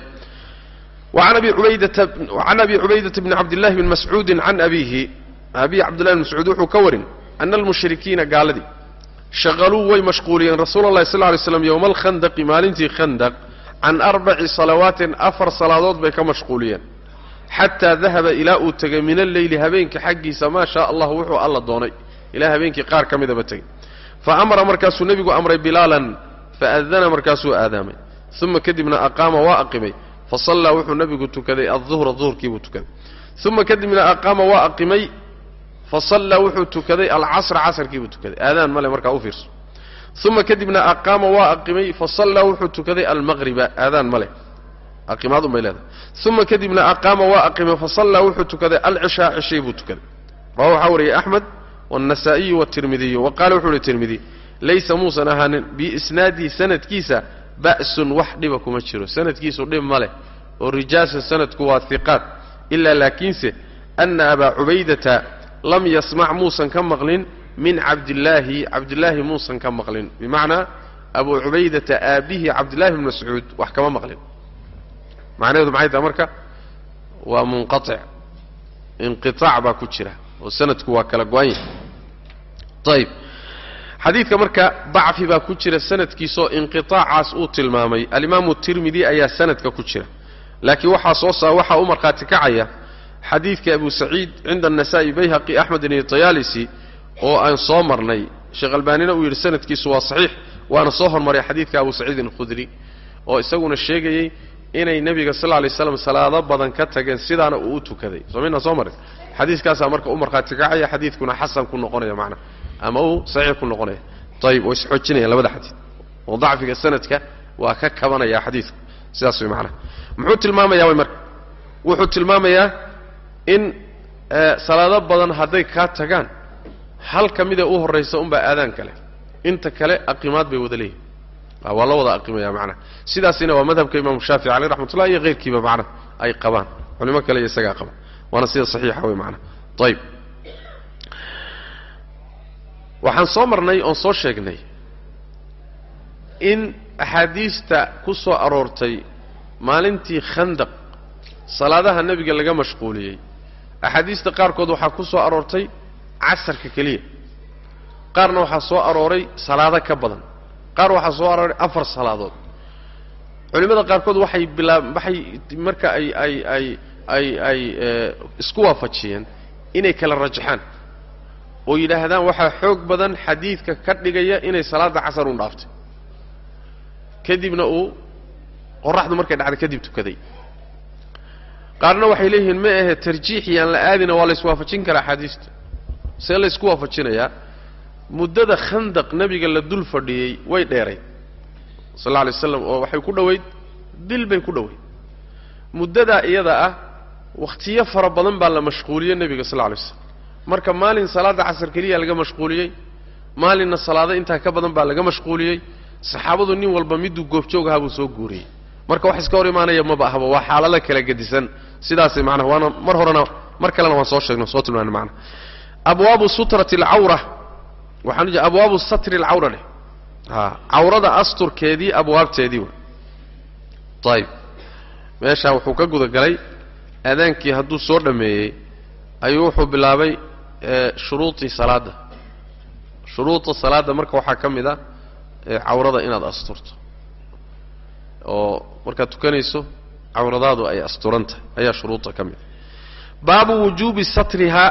an abi cubaydata bni cabdillahi bn mascuudi can abiihi. Abi cabdillahi bn mascuud wuxuu ka warin ana almushrikiina gaaladii shaqaluu way mashquuliyeen rasuula llahi sal lay slam yowma alkhandaqi maalintii khandaq can arbaci salawaatin afar salaadood bay ka mashquuliyeen. Xataa dahaba ilaa uu tegay min alleyli habeenka xaggiisa maa shaa allah wuxuu alla doonay. Ilaa habeenkii qaar ka midaba tegay fa amara markaasuu nebigu amray bilaalan faadana markaasuu aadaamay. Uma kadibna aqaama waa aqimay. Fasallaa wuxuu nebigu tukaday. Aduhra duhurkiibuu tukaday. Uma kadibna aqaama waa aqimay. Fasallaa wuxuu tukaday. Alcasra casarkiibuu tukaday. Aadaan male markaa u fiirso. Uma kadibna aqaama waa aqimay. Fasallaa wuxuu tukaday almaqriba aadaan ma leh. Aqimaadun bay leedahay. Uma kadibna aqaama waa aqimay. Fasallaa wuxuu tukaday. Alcishaa cishay buu tukaday. Rawa waxaa wariyay axmed والنسائي والترمذي وقال وحو الترمذي ليس موسى نهان بإسنادي سند كيسا بأس وحدي بكم الشرو سند كيسو دم ماله والرجاس سند كواثقات إلا لكنسه أن أبا عبيدة لم يسمع موسى كمغلين من عبد الله عبد الله موسى كمغلين بمعنى أبو عبيدة آبيه عبد الله بن مسعود وحكم مغلين معنى هذا معايا أمريكا ومنقطع انقطاع باكوتشرة وسند كواكلا قوين ayb xadiidka marka dacfi baa ku jira sanadkiisaoo inqiaacaas uu tilmaamay. Alimaamu tirmidi ayaa sanadka ku jira. Laakiin waxaa soo waxaa u markhaati kacaya xadiidka abu saciid cinda anasaa'i bayhaqi axmedin iyo tayaalisi oo aan soo marnay. Sheekh albaanina uu yidhi sanadkiisu waa saxiix. Waana soo hormaray xadiidka abu saciidin khudri oo isaguna sheegayey inay nebiga sal lay slam salaado badan ka tageen sidaana uu u tukaday. Soo maynaan soo marin? Xadiidkaasaa marka u markhaati kacaya xadiidkuna xasan ku noqonaya macnaha ama uu saxiix ku noqonaya ayib way isxoojinayaan labada xadiid. Oo dacfiga sanadka waa ka kabanaya xadiidku. Sidaas way macnaha. Muxuu tilmaamayaa way marka? Wuxuu tilmaamayaa in salaado badan hadday kaa tagaan hal ka mida u horraysa unbaa aadaan kale. Inta kale aqimaad bay wada leeyihiin waa la wada aqimaya macnaha. Sidaasina waa madhabka imaamu shaafici caleyh raxmatullah iyo keyrkiiba macnaha ay qabaan. Culimo kale iyo isagaa qaba waana sida saxiixa wey macnaha. Ayib waxaan soo marnay oon soo sheegnay in axaadiista ku soo aroortay maalintii khandaq salaadaha nebiga laga mashquuliyey. Axaadiista qaarkood waxaa ku soo aroortay casarka keliya. Qaarna waxaa soo arooray salaado ka badan. Qaar waxaa soo arooray afar salaadood. Culimmada qaarkood waxay bilaab waxay marka ay ay ay ay ay isku waafajiyeen inay kala rajaxaan oo yidhaahdaan waxaa xoog badan xadiidka ka dhigaya inay salaadda casar un dhaaftay kadibna uu qoraxdu markay dhacday kadib tukaday. Qaarna waxay leeyihiin ma ahe tarjiixiyaan la aadina waa la iswaafajin karaa axaadiista see la ysku waafajinayaa muddada khandaq nebiga la dul fadhiyey way dheeray. Sal alla alay waslam oo waxay ku dhowayd bil bay ku dhowayd muddadaa iyada ah wakhtiyo fara badan baa la mashquuliyey nebiga sal lla alay slam marka maalin salaadda casar keliya laga mashquuliyey maalinna salaado intaa ka badan baa laga mashquuliyey saxaabadu nin walba miduu goobjoog ahaa buu soo guuriyey. Marka wax iska hor imaanaya maba ahba waa xaalado kala gedisan. Sidaasay macnaha waana mar horena mar kalena waan soo sheegno soo tilmaana macnaha. Abwaabu sutrati alcawra waxaan u jeeda abwaabu satri alcawra dheh a cawrada asturkeedii abwaabteedii wa ayib meeshaa wuxuu ka gudagalay aadaankii hadduu soo dhammeeyey ayuu wuxuu bilaabay shuruudii salaadda shuruuda salaadda marka waxaa ka mid a cawrada inaad asturto. Oo markaad tukanayso cawradaadu ay asturan tahay. Ayaa shuruudda ka mid baabu wujuubi satrihaa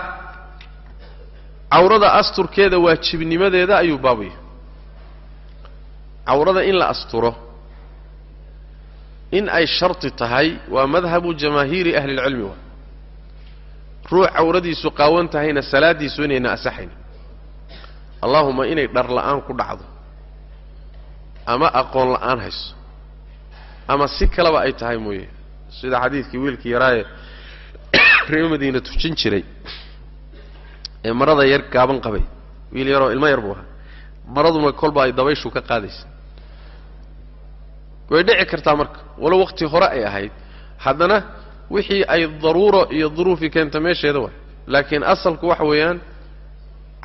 cawrada asturkeeda waajibnimadeeda ayuu baabu yahay. Cawrada in la asturo in ay sharti tahay waa madhabu jamaahiiri ahli اlcilmi waa ruux cawradiisu qaawan tahayna salaaddiisu inayna asaxayn. Allahuma inay dhar la'aan ku dhacdo ama aqoon la'aan hayso ama si kaleba ay tahay mooye. Sida xadiidkii wiilkii yaraaye reer madiina tujin jiray ee marada yar gaaban qabay. Wiil yaroo ilmo yar buu ahaa. Maraduna kolba ay dabayshu ka qaadaysa. Way dhici kartaa marka. Walow waqti hore ay ahayd. Haddana wixii ay daruuro iyo duruufi keenta meesheeda waay. Laakiin asalku waxa weeyaan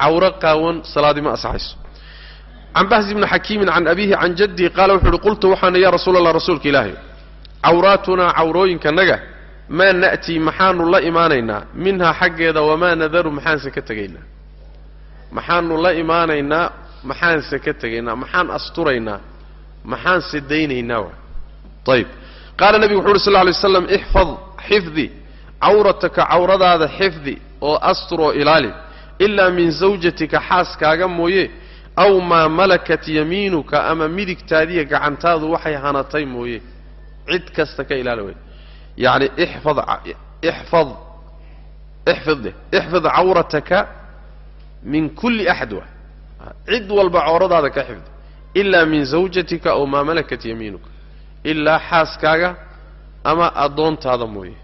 cawro qaawan salaadii ma asaxayso can bahz ibni xakiimin can abiihi can jaddihi qaala wuxu uhi qultu waxaana ya rasuula allah rasuulka ilaahay cawraatunaa cawrooyinkanaga maa na'tii maxaanu la imaanaynaa minhaa xaggeeda wamaa nadaru maxaanse ka tegaynaa. Maxaanu la imaanaynaa maxaanse ka tegaynaa maxaan asturaynaa maxaanse daynaynaa wa ayib qaala nebigu wuxu uhi sal ly slam ixfad xifdi cawrataka cawradaada xifdi oo astur oo ilaali ilaa min zawjatika xaaskaaga mooye aw maa malakat yamiinuka ama midigtaadiya gacantaadu waxay hanatay mooye. Cid kasta ka ilaali wey yacni ixfad ixfad ixfid cawrataka min kulli axad wa. Cid walba cawradaada ka xifdi. Ilaa min zawjatika aw maa malakat yamiinuka. Ilaa xaaskaaga ama addoontaada mooye.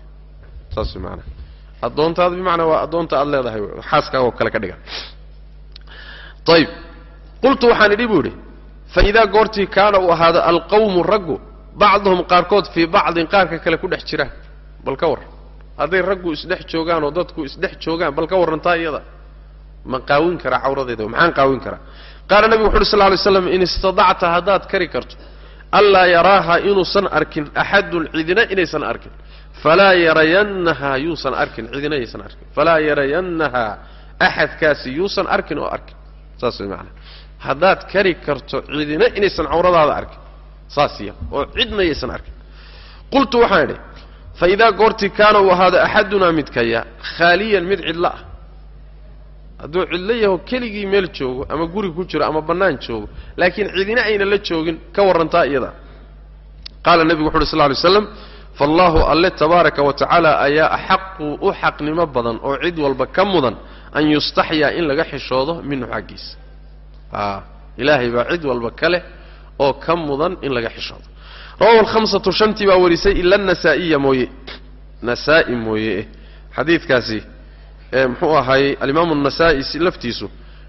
Saas maanaa addoontaada bimacnaa waa addoonta aada leedahay. Xaaskaaga oo kale ka dhigan ayib qultu waxaan idhi buu idhi fa idaa goortii kaana uu ahaado alqawmu raggu bacduhum qaarkood fii bacdin qaarka kale ku dhex jiraan. Bal ka warran. Hadday raggu isdhex joogaan oo dadku isdhex joogaan bal ka warrantaa iyada. Ma qaawin karaa cawradeeda maxaan qaawin karaa? Qaala nebigu wuxu uhi sal ly slam in istadacta haddaad kari karto anlaa yaraaha inuusan arkin axadun cidina inaysan arkin. Falaa yarayannahaa yuusan arkin cidina yaysan arkin. Falaa yarayannahaa axadkaasi yuusan arkin oo arkin. Saas way macanaa haddaad kari karto cidina inaysan cawradaada arkin. Saas ya oo cidna yaysan arkin. Qultu waxaan idhi fa idaa goortii kaana uu ahaado axadunaa midkaya khaaliyan mid cidla ah hadduu cidlo yaho keligii meel joogo ama guri ku jiro ama bannaan joogo laakiin cidina ayna la joogin ka warrantaa iyada. Qaala nebigu wuxu uhi sl ly slam fallaahu alle tabaaraka wa tacaala ayaa axaqu u xaqnimo badan oo cid walba ka mudan an yustaxyaa in laga xishoodo minhu xaggiisa. Ilaahay baa cid walba ka leh oo ka mudan in laga xishoodo. Rawahu alhamsatu shantii baa warisay ila anasaa'iya mooye. Nasaa-i mooye xadiidkaasi muxuu ahaayey alimaamu anasaa'i laftiisu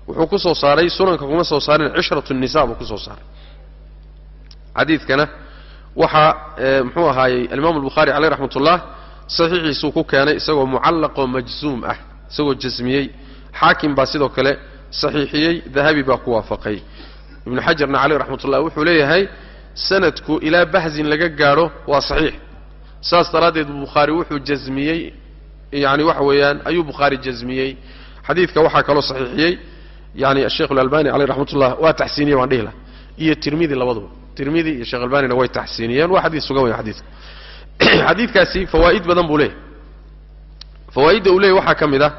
wuxuu ku soo saaray sunanka kuma soo saarin cishratu nisa buu ku soo saaray. Xadiidkana waxaa muxuu ahaayey alimaamu albukhaari caleyh raxmat ullah saxiixiisuu ku keenay isagoo mucallaqoo majzuum ah isagoo jasmiyey xaakim baa sidoo kale saxiixiyey dahabi baa ku waafaqay. Ibnu xajarna caleyh raxmat ullah wuxuu leeyahay sanadku ilaa bahzin laga gaadho waa saxiix. Saas daraaddeed bukhaari wuxuu jasmiyey yani waxa weeyaan ayuu bukhaari jasmiyey xadiidka waxaa kaloo saxiixiyey yani asheikh alalbani caleyh raxmat ullah waa taxsiiniyey waan dhihi lah iyo tirmidi labaduba tirmidi iyo sheekh albanina way taxsiiniyeen waa xadiis sugan wey xadiidka xadiidkaasi fawaa'id badan buu leeyahy fawaa'idda uu leeyahy waxaa ka mid ah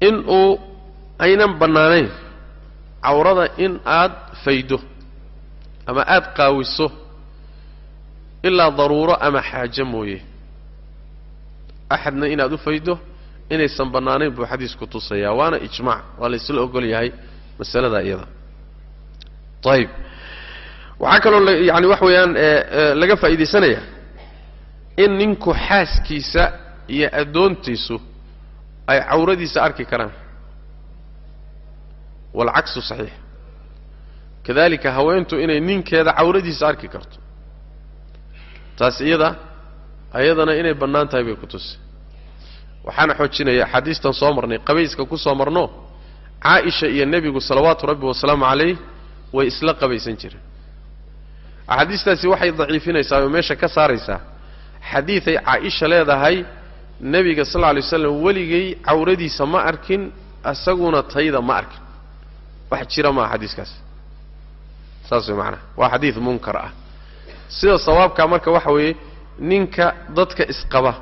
in uu aynan bannaanayn cawrada in aad faydo ama aada qaawiso ilaa daruuro ama xaajo mooye axadna inaad u faydo inaysan bannaanayn buu xadiisku tusayaa waana ijmaac waa la isla ogol yahay masalada iyada ayib waxaa kaloo yani wax weeyaan laga faa'iidaysanaya in ninku xaaskiisa iyo addoontiisu ay cawradiisa arki karaan waalcaksu saxiix kadalika haweentu inay ninkeeda cawradiisa arki karto taas iyada ayadana inay bannaan tahay bay ku tusi. Waxaana xoojinaya axaadiistan soo marnay qabayska ku soo marno caaisha iyo nebigu salawaatu rabbi wasalaamu calayh way isla qabaysan jireen. Axaadiistaasi waxay daciifinaysaa oo meesha ka saaraysaa xadiiday caaisha leedahay nebiga sal lla alay waslam weligay cawradiisa ma arkin isaguna tayda ma arkin. Wax jira maaha xadiiskaasi saas way macanaha waa xadiid munkar ah. Sida sawaabkaa marka waxa weeye ninka dadka isqaba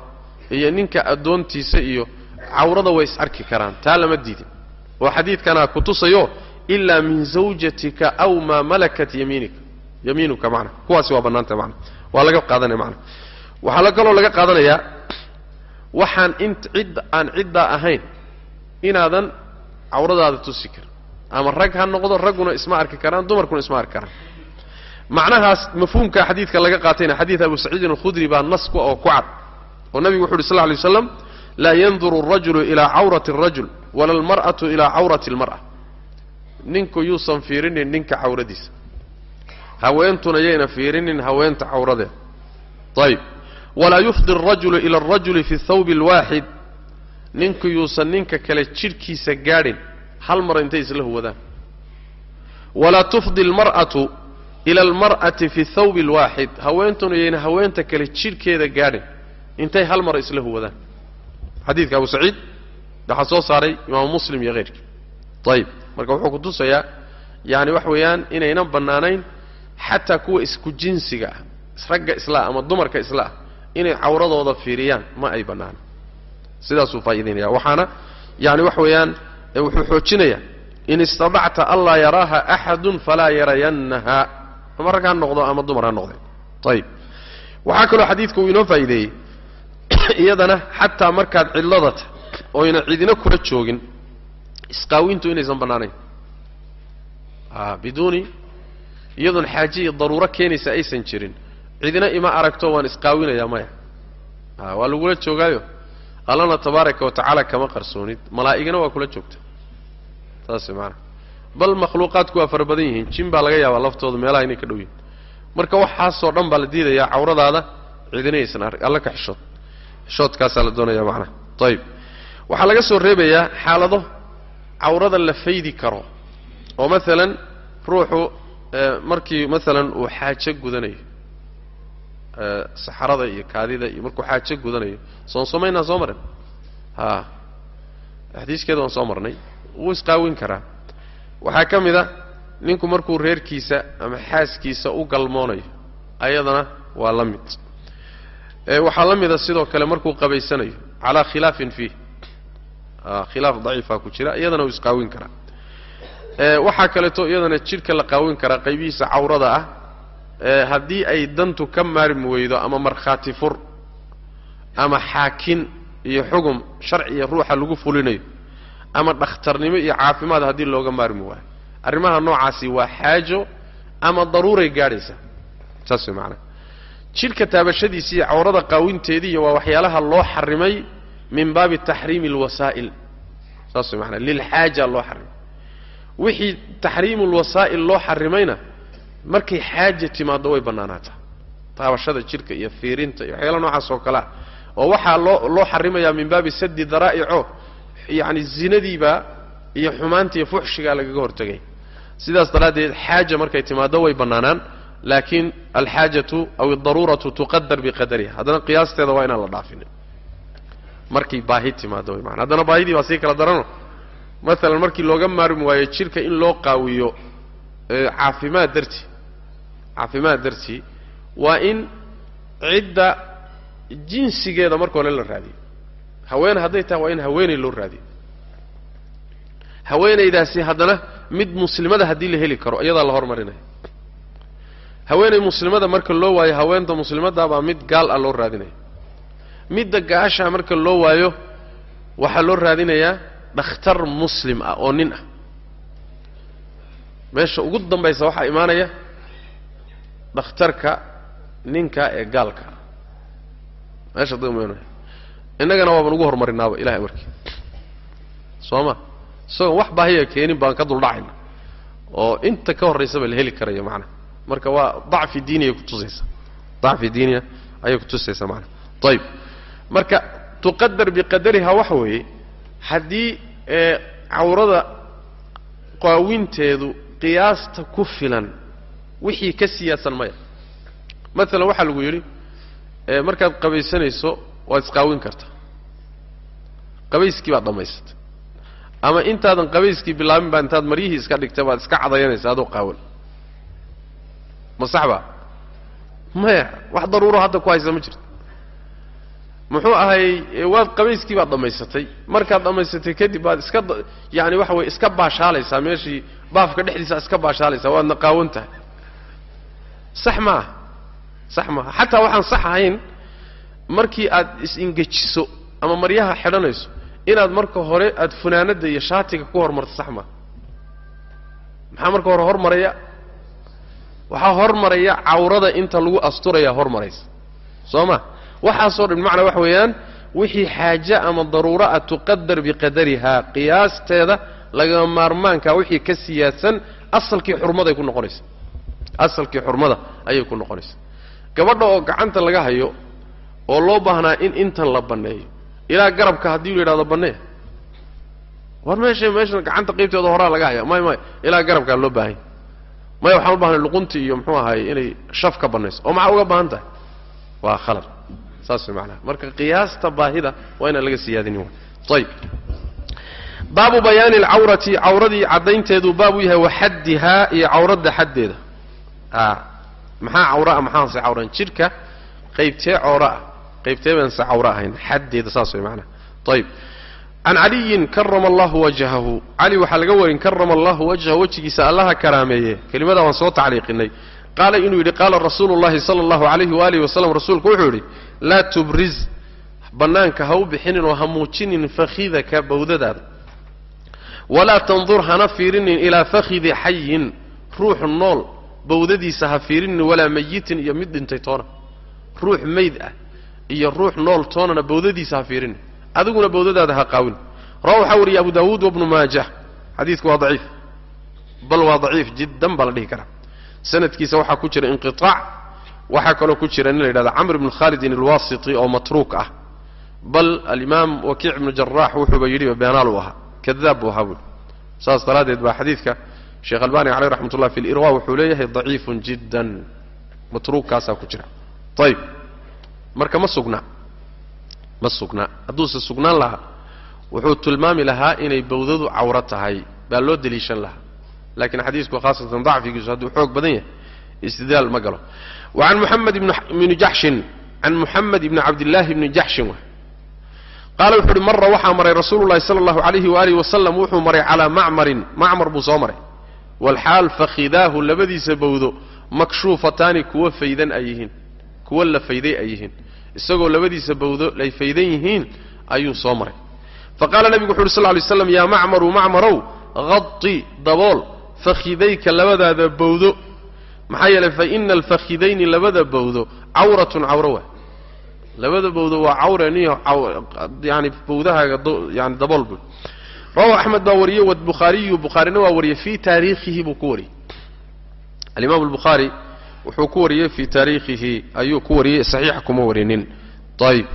iyo ninka addoontiisa iyo cawrada way is arki karaan. Taa lama diidin. Oo xadiidkanaa ku tusayo ilaa min zawjatika aw maa malakat yamiinika yamiinuka macna. Kuwaasi waa bannaantah macna. Waa laga qaadanaya macna. Waxaa kaloo laga qaadanayaa waxaan int cidd aan ciddaa ahayn inaadan cawradaada tusi karin. Ama rag ha noqdo ragguna isma arki karaan dumarkuna isma arki karaan macnahaas mafhuumka xadiidka laga qaatayna xadiid abu saciidin alkhudri baa nas ku oo ku cad oo nabigu wuxu uhi sal lla lay waslam laa yanduru alrajulu ilaa cawrati alrajul wala almar'atu ilaa cawrati almar'a. Ninku yuusan fiirinin ninka cawradiisa haweentuna yayna fiirinin haweenta cawradeeda ayib walaa yufdi alrajulu ila alrajuli fi thawbi alwaaxid ninku yuusan ninka kale jidhkiisa gaadhin hal mar intay isla huwadaan. Walaa tufdi almar'atu ila almar'ati fi thawbi alwaaxid haweentuna yayna haweenta kale jidhkeeda gaadhin. Intay hal mar isla huwadaan. Xadiidka abu saciid waxaa soo saaray imaamu muslim iyo keyrkii ayib marka wuxuu ku tusayaa yaani wax weeyaan inaynan bannaanayn xataa kuwa isku jinsiga ah ragga isla ama dumarka isla ah inay cawradooda fiiriyaan ma ay bannaana sidaasuu faa'idaynaya waxaana yani wax weeyaan wuxuu xoojinayaa in istadacta anlaa yaraaha axadun falaa yarayannaha ama rag ha noqdo ama dumar ha noqdeen ayib waxaa kaloo xadiidku uu inoo faa'iideeyey iyadana xataa markaad cidlada ta oyna cidina kula joogin isqaawintu inaysan bannaanayn. Biduuni iyadoon xaaje iyo daruuro keenaysa aysan jirin. Cidina ima aragto waan isqaawinayaa maya. Waa lagula joogaayo. Allana tabaaraka wa tacaala kama qarsoonid. Malaa'igana waa kula joogta. Saas maanaa bal makhluuqaadku waa fara badan yihiin jin baa laga yaabaa laftooda meelaha inay ka dhow yihiin marka waxaasoo dhan baa la diidayaa cawradaada cidina aysan arg alla ka xishood. Xishoodkaasaa la doonaya macnaha. Ayib waxaa laga soo reebayaa xaalado cawrada la faydi karo. Oo maalan ruuxu markii maalan uu xaajo gudanayo saxarada iyo kaadida iyo markuu xaajo gudanayo soon somaynaa soo marin? Ha xadiiskeeda waan soo marnay. Wuu isqaawin karaa waxaa ka mid a ninku markuu reerkiisa ama xaaskiisa u galmoonayo ayadana waa la mid. Waxaa la mida sidoo kale markuu qabaysanayo calaa khilaafin fiih. Khilaaf daciifa ku jira iyadana uu isqaawin karaa. Waxaa kaleeto iyadana jidhka la qaawin karaa qaybihiisa cawrada ah. Haddii ay dantu ka maarmi weydo ama markhaati fur ama xaakin iyo xugum sharciya ruuxa lagu fulinayo ama dhakhtarnimo iyo caafimaad haddii looga maarmi waayo. Arrimaha noocaasi waa xaajo ama daruuray gaadhaysaa saas way macanaa jidhka taabashadiisi iyo cawrada qaawinteediiyo waa waxyaalaha loo xarimay min baabi taxriimi alwasaa'il saas way macanaa lilxaaja loo xarimay wixii taxriimu lwasaa'il loo xarimayna markay xaaja timaaddo way bannaanaataa. Taabashada jidhka iyo fiirinta iyo waxyaala noocaas oo kale ah oo waxaa loo loo xarimayaa min baabi sadi daraa'ico yacni zinadiibaa iyo xumaanta fuxshigaa lagaga hortegay. Sidaas daraaddeed xaaja markay timaaddo way bannaanaan laakiin alxaajatu aw aldaruuratu tuqadar biqadariha. Haddana qiyaasteeda waa inaan la dhaafinin markay baahi timaaddo way maana haddana baahidii baa sii kala darano. Maalan markii looga maarmi waayo jidhka in loo qaawiyo caafimaad dartii caafimaad dartii waa in cidda jinsigeeda marka hore la raadiyo haween hadday tahay waa in haweenay loo raadiyo. Haweenaydaasi haddana mid muslimada haddii la heli karo iyadaa la hormarinaya haweenay muslimada marka loo waayo haweenta muslimadaabaa mid gaal ah loo raadinaya midda gaashaa marka loo waayo waxaa loo raadinayaa dhakhtar muslim ah oo nin ah. Meesha ugu dambaysa waxaa imaanaya dhakhtarka ninka ee gaalka. Meesha da innagana waaban ugu horumarinaaba ilahay amarkii soo ma isagoon wax baahiya keenin baan ka duldhacayna oo inta ka horraysaba la heli karaya macnaha marka waa dacfi diiniya kutusaysa dacfi diiniya ayay kutusaysaa macnaha ayib marka tuqadar biqadariha waxa weeye haddii ee cawrada qaawinteedu qiyaasta ku filan wixii ka siyaasan maya. Maalan waxaa lagu yidhi markaad qabaysanayso waad isqaawin kartaa qabayskii baad dhammaysatay. Ama intaadan qabayskii bilaabin baa intaad maryihii iska dhigtay baad iska cadayanaysa adoo qaawan ma sax ba maya wax daruuro hadda ku haysa ma jirto muxuu ahay waad qabayskii baad dhammaysatay. Markaad dhammaysatay kadib baad iska yaani waxa weye iska baashaalaysaa meeshii baafka dhexdiisaa iska baashaalaysaa waadna qaawan tahay. Sax maaha. Sax maaha. Xataa waxaan sax ahayn markii aad is-ingejiso ama maryaha xidhanayso inaad marka hore aad funaanadda iyo shaatiga ku hormarto sax maaha maxaa marka hore hormaraya? Waxaa hormaraya cawrada inta lagu asturaya hormaraysa. Soo ma? Waxaasoo dhan bimacnaa waxa weeyaan wixii xaaje ama daruuro ah tuqadar biqadarihaa qiyaasteeda lagama maarmaankaa wixii ka siyaasan asalkii xurmaday ku noqonaysa. Asalkii xurmada ayay ku noqonaysa. Gabadha oo gacanta laga hayo oo loo baahnaa in intan la banneeyo. Ilaa garabka haddii la yidhahdo bannee. War meesha meeshan gacanta qaybteeda horaa laga haya may may ilaa garabkaa loo baahanya maya waxaan u bahanay luquntii iyo muxuu ahaay inay shaf ka bannayso. Oo maxaa uga baahan tahay? Waa khalad. Saas way macnaha. Marka qiyaasta baahida waa inaan laga siyaadinin ayib baabu bayaani alcawrati cawradii caddaynteeduu baabu yahay wa xaddihaa iyo cawradda xaddeeda. A maxaa cawraa maxaanse cawran? Jidhka qaybtee cawra ah qaybtee baanse cawra ahayn xaddeeda saas way macnaha ayib can caliyin karama allahu wajhahu. Cali waxaa laga warin karama allahu wajhahu wejigiisa allaha karaameeye. Kelimadaa waan soo tacliiqinay qaala inuu yidhi qaala rasuulu llahi sala allahu alayhi waalihi wasalam rasuulku wuxuu yidhi laa tubriz bannaanka ha u bixinin oo ha muujinin fakhidaka bawdadaada walaa tandur hana fiirinin ilaa fakhidi xayin ruux nool bawdadiisa ha fiirinin walaa mayitin iyo mid dhintay toona. Ruux mayd ah iyo ruux nool toonana bawdadiisa ha fiirinin adiguna bawdadaada ha qaawin. Rawa waxaa wariyay abu daawuud wabnu maajah. Xadiidku waa daciif. Bal waa daciif jiddan baa la dhihi karaa. Sanadkiisa waxaa ku jira inqiطaac waxaa kaloo ku jira nin la yidhahda camr ibn khalidin alwasiti oo matruuk ah. Bal alimaam wakiic ibnu jaraax wuxuuba yidhi beenaal uu ahaa kadaab buu ahaa buui saas daraaddeed baa xadiidka sheekh albani caleyh raxmat fi lirwa wuxuu leeyahay daciifun jiddan. Matruukkaasaa ku jira. Ayib marka ma sugna. Ma sugnaa hadduuse sugnaan lahaa wuxuu tilmaami lahaa inay bawdadu cawro tahay baa loo deliishan lahaa. Lakiin xadiisku khaasatan dacfigiisu hadduu xoog badan yahay istidlaal ma galo. Wa can muxamed ibni jaxshin can muxamed ibni cabdillaahi ibni jaxshin qaala wuxu uhi mara waxaa maray rasuulu llahi sala allahu calayhi waalihi wasalam wuxuu maray calaa macmarin macmar buu soo maray. Walxaal fakhidaahu labadiisa bawdo makshuufataani kuwa faydan ay yihiin. Kuwa la fayday ay yihiin isagoo labadiisa bawdo ay faydan yihiin ayuu soo maray. Fa qaala nebigu wuxu uhi sal ly slam yaa macmaru macmarow hadi dabool fakhidayka labadaada bawdo maxaa yeelay fa ina alfakhidayni labada bawdo cawratun cawro waa. Labada bawdo waa cawre niyo yani bawdahaaga yani dabool bu rawahu axmed baa wariyey wbukhaariyu bukhaarina waa wariyey fii taariikhihi buu ku wariyey. Alimaam albukhaari wuxuu ku wariyey fii taariikhihi ayuu ku wariyey saxiixa kuma warinin. Ayib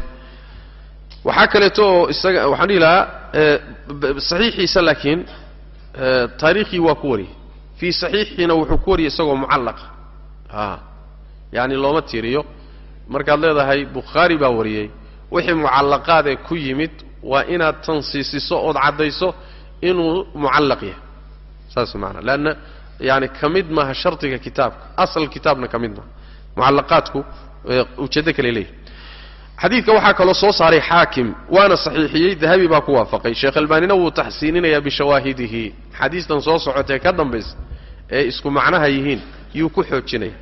waxaa kaleeto oo isaga waxaan dhihi lahaa saxiixiisa laakiin taariikhii waa ku wariyey. Fii saxiixiina wuxuu ku wariyey isagoo mucallaqa a yani looma tiiriyo. Markaad leedahay bukhaari baa wariyey. Wixii mucallaqaadee ku yimid waa inaad tansiisiso ood caddayso inuu mucallaq yahay. Saas maana leanna yani ka mid shardiga kitaabka asal kitaabna ka mid maaha ujeeddo kale leeyahy xadiidka waxaa kaloo soo saaray xaakim waana saxiixiyey dahabi baa ku waafaqay. Sheekh albaanina wuu taxsiininayaa bishawaahidihi xadiistan soo socotee ka dambaysa ee isku macnaha yihiin yuu ku xoojinaya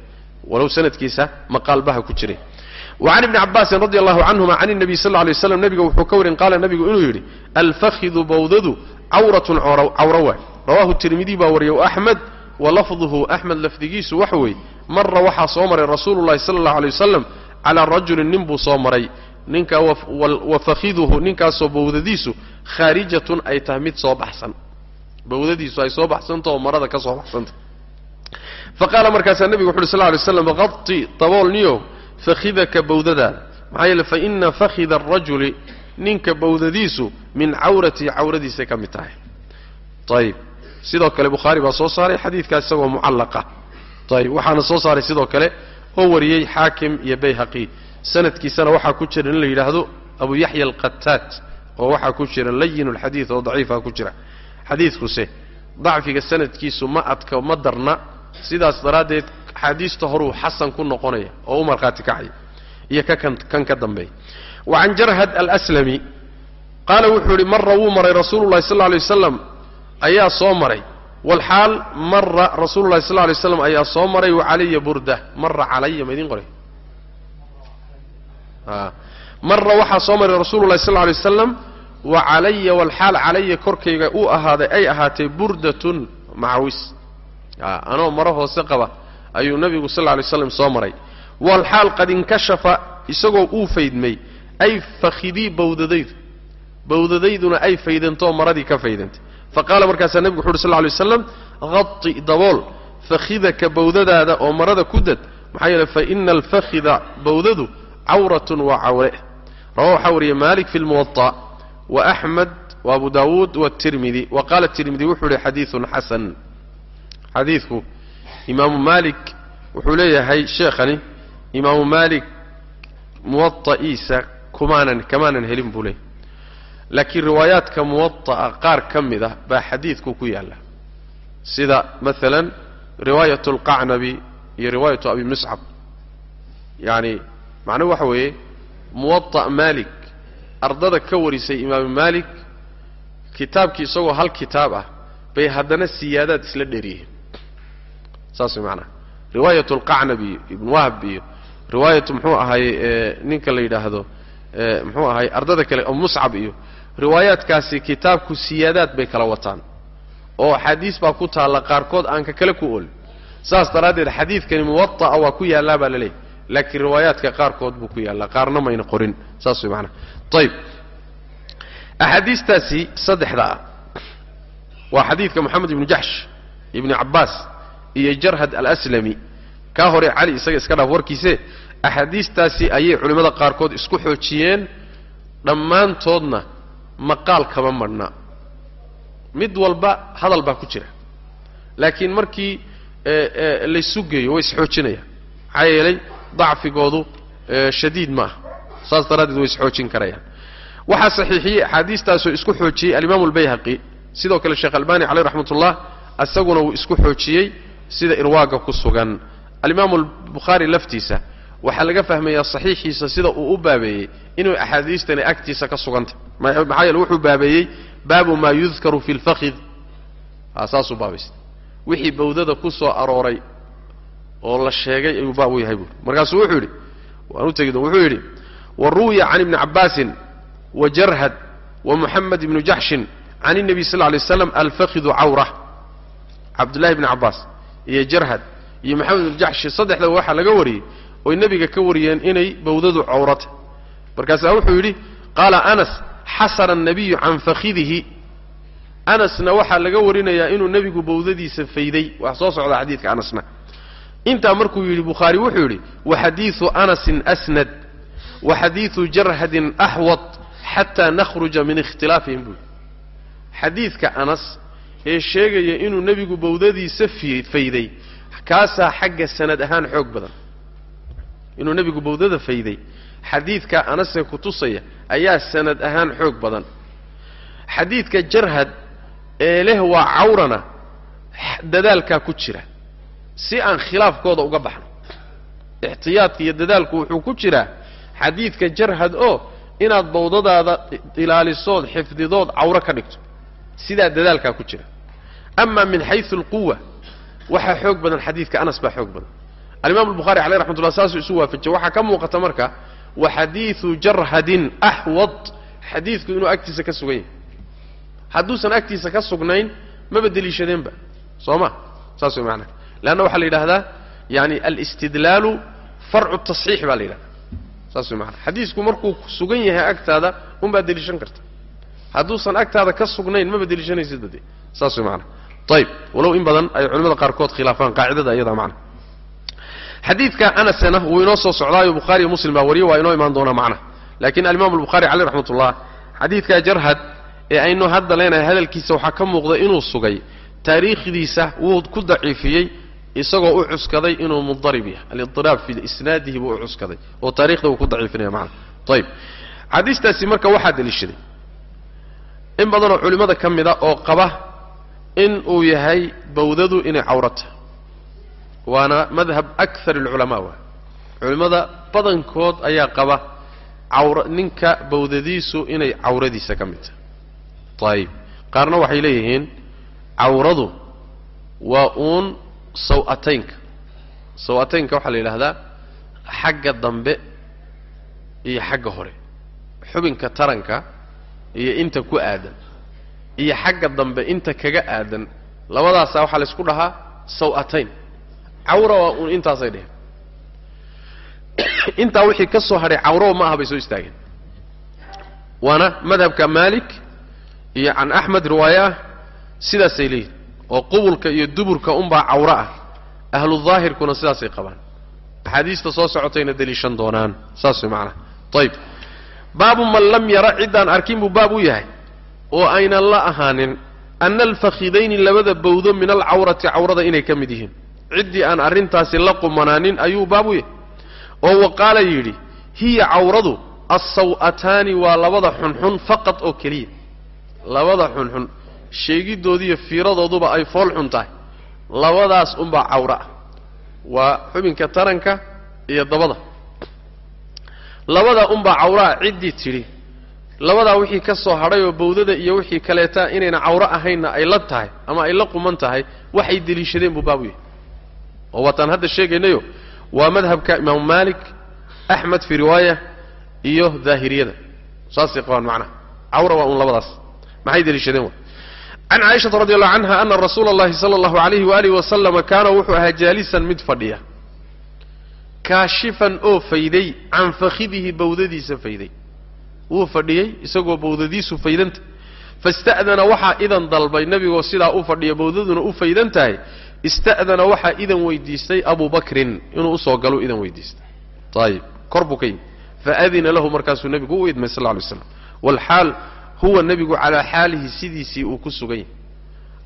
walow sanadkiisa maqaalbaha ku jiray. Ibni cabaasin radi allahu canhuma can nabiy sal lla lay waslam nebiga wuxuu ka warin qaala nebigu inuu yidhi alfakhidu bawdadu cawratun cawro waay rawahu tirmidi baa wariyay waaxmed wa lafduhu axmed lafdigiisu waxa weeye mara waxaa soo maray rasuulu llahi sala allahu alay wasalam calaa rajulin nin buu soo maray. Ninka wa fakhiduhu ninkaasoo bawdadiisu khaarijatun ay tahay mid soo baxsan. Bawdadiisu ay soo baxsantaho marada ka soo baxsanta. Fa qaala markaasaa nebigu wuxu uhi sal ly slam qati daboolniyo fakhidaka bawdadaada maxaa yeele fa ina fakhida arajuli ninka bawdadiisu min cawratihi cawradiisay ka mid tahay. Ayib sidoo kale bukhaari baa soo saaray xadiidkaas isagoo mucallaqa. Ayib waxaana soo saaray sidoo kale oo wariyey xaakim iyo bayhaqi. Sanadkiisana waxaa ku jira in la yidhaahdo abu yaxya alqataat oo waxaa ku jira layin lxadiid oo daciifa ku jira. Xadiidkuse dacfiga sanadkiisu ma adka ma darna. Sidaas daraaddeed axaadiista horuu xasan ku noqonaya oo u markhaati kacaya iyo kan ka dambeeya wa can jarhad alslami qaala wuxuu idhi mara wuu maray rasuulu llahi sal lay waslam ayaa soo maray. Walxaal mara rasuulu llahi sal lay slam ayaa soo maray wa calaya burda. Mara calaya ma idiin qoray? Mara waxaa soo maray rasuulu llahi sal lay waslam wa calaya walxaal calaya korkayga uu ahaaday ay ahaatay burdatun macawis. Anoo maro hoose qaba ayuu nabigu sal alay slam soo maray. Walxaal qad inkashafa isagoo uu faydmay ay fakhidii bawdadaydu bawdadayduna ay faydantoo maradii ka faydantay fa qaala markaasaa nebigu wuxu uhi sal lla alay waslam hati dabool fakhidaka bawdadaada oo marada ku dad. Maxaa yeele fa ina alfakhida bawdadu cawratun waa cawre. Rawa waxaa wariyey malik fi lmuwaطa wa axmed wa abu dawuud watirmidi wa qaala tirmidi wuxuu yihi xadiiun xasan. Xadiidku imaamu maalik wuxuu leeyahay sheekhani imaamu maalik muwaa'iisa kumaanan kamaanan helin buu leeyahy laakiin riwaayaadka muwaa'a qaar ka mid ah baa xadiidku ku yaalla. Sida maalan riwaayat alqacnabi iyo riwaayatu abi muscab yacni macnuhu waxa weeye muwaa' maalik ardada ka warisay imaamu maalik kitaabkii isagoo hal kitaab ah bay haddana siyaadaad isla dheeryihiin saas way macnaha riwaayat alqacnabi iyo ibn wahb iyo riwaayatu muxuu ahay ninka la yidhaahdo muxuu ahay ardada kale oo muscab iyo riwaayaadkaasi kitaabku siyaadaad bay kala wataan oo axaadiis baa ku taalla qaarkood aan ka kale ku olin saas daraaddeed xadiidkani muwata'a waa ku yaallaa baa la leeyahy laakiin riwaayaadka qaarkood buu ku yaallaa qaarna mayna qorin saas way macnaha. Ayib axaadiistaasi saddexda ah waa xadiidka moxamed ibnu jaxsh ibni cabbaas iyo jarhad alaslami. Kaa hore cali isaga iska dhaaf warkiise axaadiistaasi ayay culimmada qaarkood isku xoojiyeen dhammaantoodna maqaal kama madhna mid walba hadal baa ku jira. Laakiin markii laysu geeyo way isxoojinayaan maxaa yeelay dacfigoodu shadiid ma aha. Saas daraaddeed way isxoojin karayaan. Waxaa saxiixiyey axaadiistaasoo isku xoojiyey alimaamu albayhaqi. Sidoo kale sheekh albani caleyh raxmat ullah isaguna wuu isku xoojiyey sida irwaaga ku sugan. Alimaamu albukhaari laftiisa waxaa laga fahmayaa saxiixiisa sida uu u baabeeyey inuu axaadiistani agtiisa ka sugantah maxaa yeele wuxuu baabeeyey baabu maa yudkaru fi lfakid saasuu baabaystay wixii bawdada ku soo arooray oo la sheegay ayuu baab u yahay buuri markaasuu wuxuu yidhi waan u tegi wuxuu yidhi wa ruwiya can ibni cabbaasin wa jarhad wa muxamed ibnu jaxshin can الnabiy sal ly slam alfakidu cawra cabdullahi bni cabbaas iyo jarhad iyo maxamed ibnu jaxshi saddexdaba waxaa laga wariyey oy nebiga ka wariyeen inay bawdadu cawrata markaasaa wuxuu yidhi qaala anas xasara الnabiyu can fakidihi anasna waxaa laga warinayaa inuu nebigu bawdadiisa fayday. Wax soo socda xadiidka anasna. Intaa markuu yidhi bukhaari wuxuu yidhi waxadiidu anasin asnad waxadiidu jarhadin axwad xataa nakhruja min ikhtilaafihim. Buu xadiidka anas ee sheegaya inuu nebigu bawdadiisa fayday kaasaa xagga sanad ahaan xoog badan inuu nebigu bawdada fayday. Xadiidka anasee kutusaya ayaa sanad ahaan xoog badan. Xadiidka jarhad ee leh waa cawrana dadaalkaa ku jira. Si aan khilaafkooda uga baxno ixtiyaadka iyo dadaalku wuxuu ku jiraa xadiidka jarhad oo inaad bawdadaada ilaalisood xifdidood cawro ka dhigto. Sidaa dadaalkaa ku jira. Ama min xayu alquwa waxaa xoog badan xadiidka anas baa xoog badan alimaam albukhari caleyh raxmat ullah saasuu isu waafajiye waxaa ka muuqata marka wa xadiidu jarhadin axwad xadiidku inuu agtiisa ka sugan yahay hadduusan agtiisa ka sugnayn maba deliishadeenba soo ma saas way maanaa leanna waxaa la yidhahdaa yani alistidlaalu farcu tasxiix baa la yidhahda saas way maanaa xadiisku markuu sugan yahay agtaada unbaad deliishan karta. Hadduusan agtaada ka sugnayn maba deliishanaysidba de saas way maanaa ayib walow in badan ay culimmada qaarkood khilaafaan qaacidada iyadaa macna xadiidka anasena wuu inoo soo socdaayo bukhaariyo muslim baa wariye waa inoo imaan doonaa macna. Laakiin alimaam albukhaari caleyh raxmat ullah xadiidkaa jarhad ee aynu hadda leenahay hadalkiisa waxaa ka muuqda inuu sugay taariikhdiisa wuu ku daciifiyey isagoo u cuskaday inuu mudarib yahay alidiraab fi isnaadihi buu u cuskaday oo taarikhda wuu ku daciifinaya macna. Ayib xadiistaasi marka waxaa deliishaday in badanoo culimmada ka mida oo qaba in uu yahay bawdadu inay cawrata waana madhab akar alculamaa waa. Culimmada badankood ayaa qaba cawra ninka bawdadiisu inay cawradiisa ka mid tahay. Ayib qaarna waxay leeyihiin cawradu waa uun saw-ataynka. Saw-ataynka waxaa la yidhaahdaa xagga dambe iyo xagga hore. Xubinka taranka iyo inta ku aadan iyo xagga dambe inta kaga aadan. Labadaasaa waxaa la ysku dhahaa saw-atayn cawra waa uun intaasay dheheen. Intaa wixii ka soo hadhay cawraba ma aha bay soo istaageen. Waana madhabka maalik iyo can axmed riwaaya ah sidaasay leeyihiin oo qubulka iyo duburka unbaa cawro ah. Ahlu daahirkuna sidaasay qabaan. Axaadiista soo socotayna deliishan doonaan. Saas way macanaha ayib baabu man lam yara ciddaan arkin buu baab u yahay oo aynan la ahaanin ana alfakhidayni labada bawdo min alcawrati cawrada inay ka mid yihiin ciddii aan arrintaasi la qumanaanin ayuu baab u yahay oo wa qaala yidhi hiya cawradu alsaw-ataani waa labada xunxun faqad oo keliya. Labada xunxun sheegidoodiiyo fiiradooduba ay fool xun tahay. Labadaas unbaa cawro ah. Waa xubinka taranka iyo dabada. Labadaa unbaa cawraa ciddii tidhi. Labadaa wixii ka soo hadhay oo bawdada iyo wixii kaleetaa inayna cawro ahaynna ay la tahay ama ay la quman tahay waxay deliishadeen buu baabu yahay oo waataan hadda sheegaynayo waa madhabka imaamu maalik axmed fii riwaaya iyo daahiriyada saasay qabaan macnaha cawra waa un labadaas. Maxay deliishadeen wa? Can caaishata radi allahu canha ana rasuula allahi sala allahu alayhi waalihi wasalama kaana wuxuu ahaa jaalisan mid fadhiya. Kaashifan oo fayday can fakhidihi bawdadiisa fayday. Wuu fadhiyey isagoo bawdadiisu faydanta. Fasta'dana waxaa idan dalbay nebigoo sidaa u fadhiya bawdaduna u faydan tahay ista'dana waxaa idan weydiistay abu bakrin inuu u soo galo idan weydiistay. Ayib kor buu ka yimi. Faadina lahu markaasuu nebigu u idmay sal alay slam walxaal huwa nebigu calaa xaalihi sidiisii uu ku sugan yahay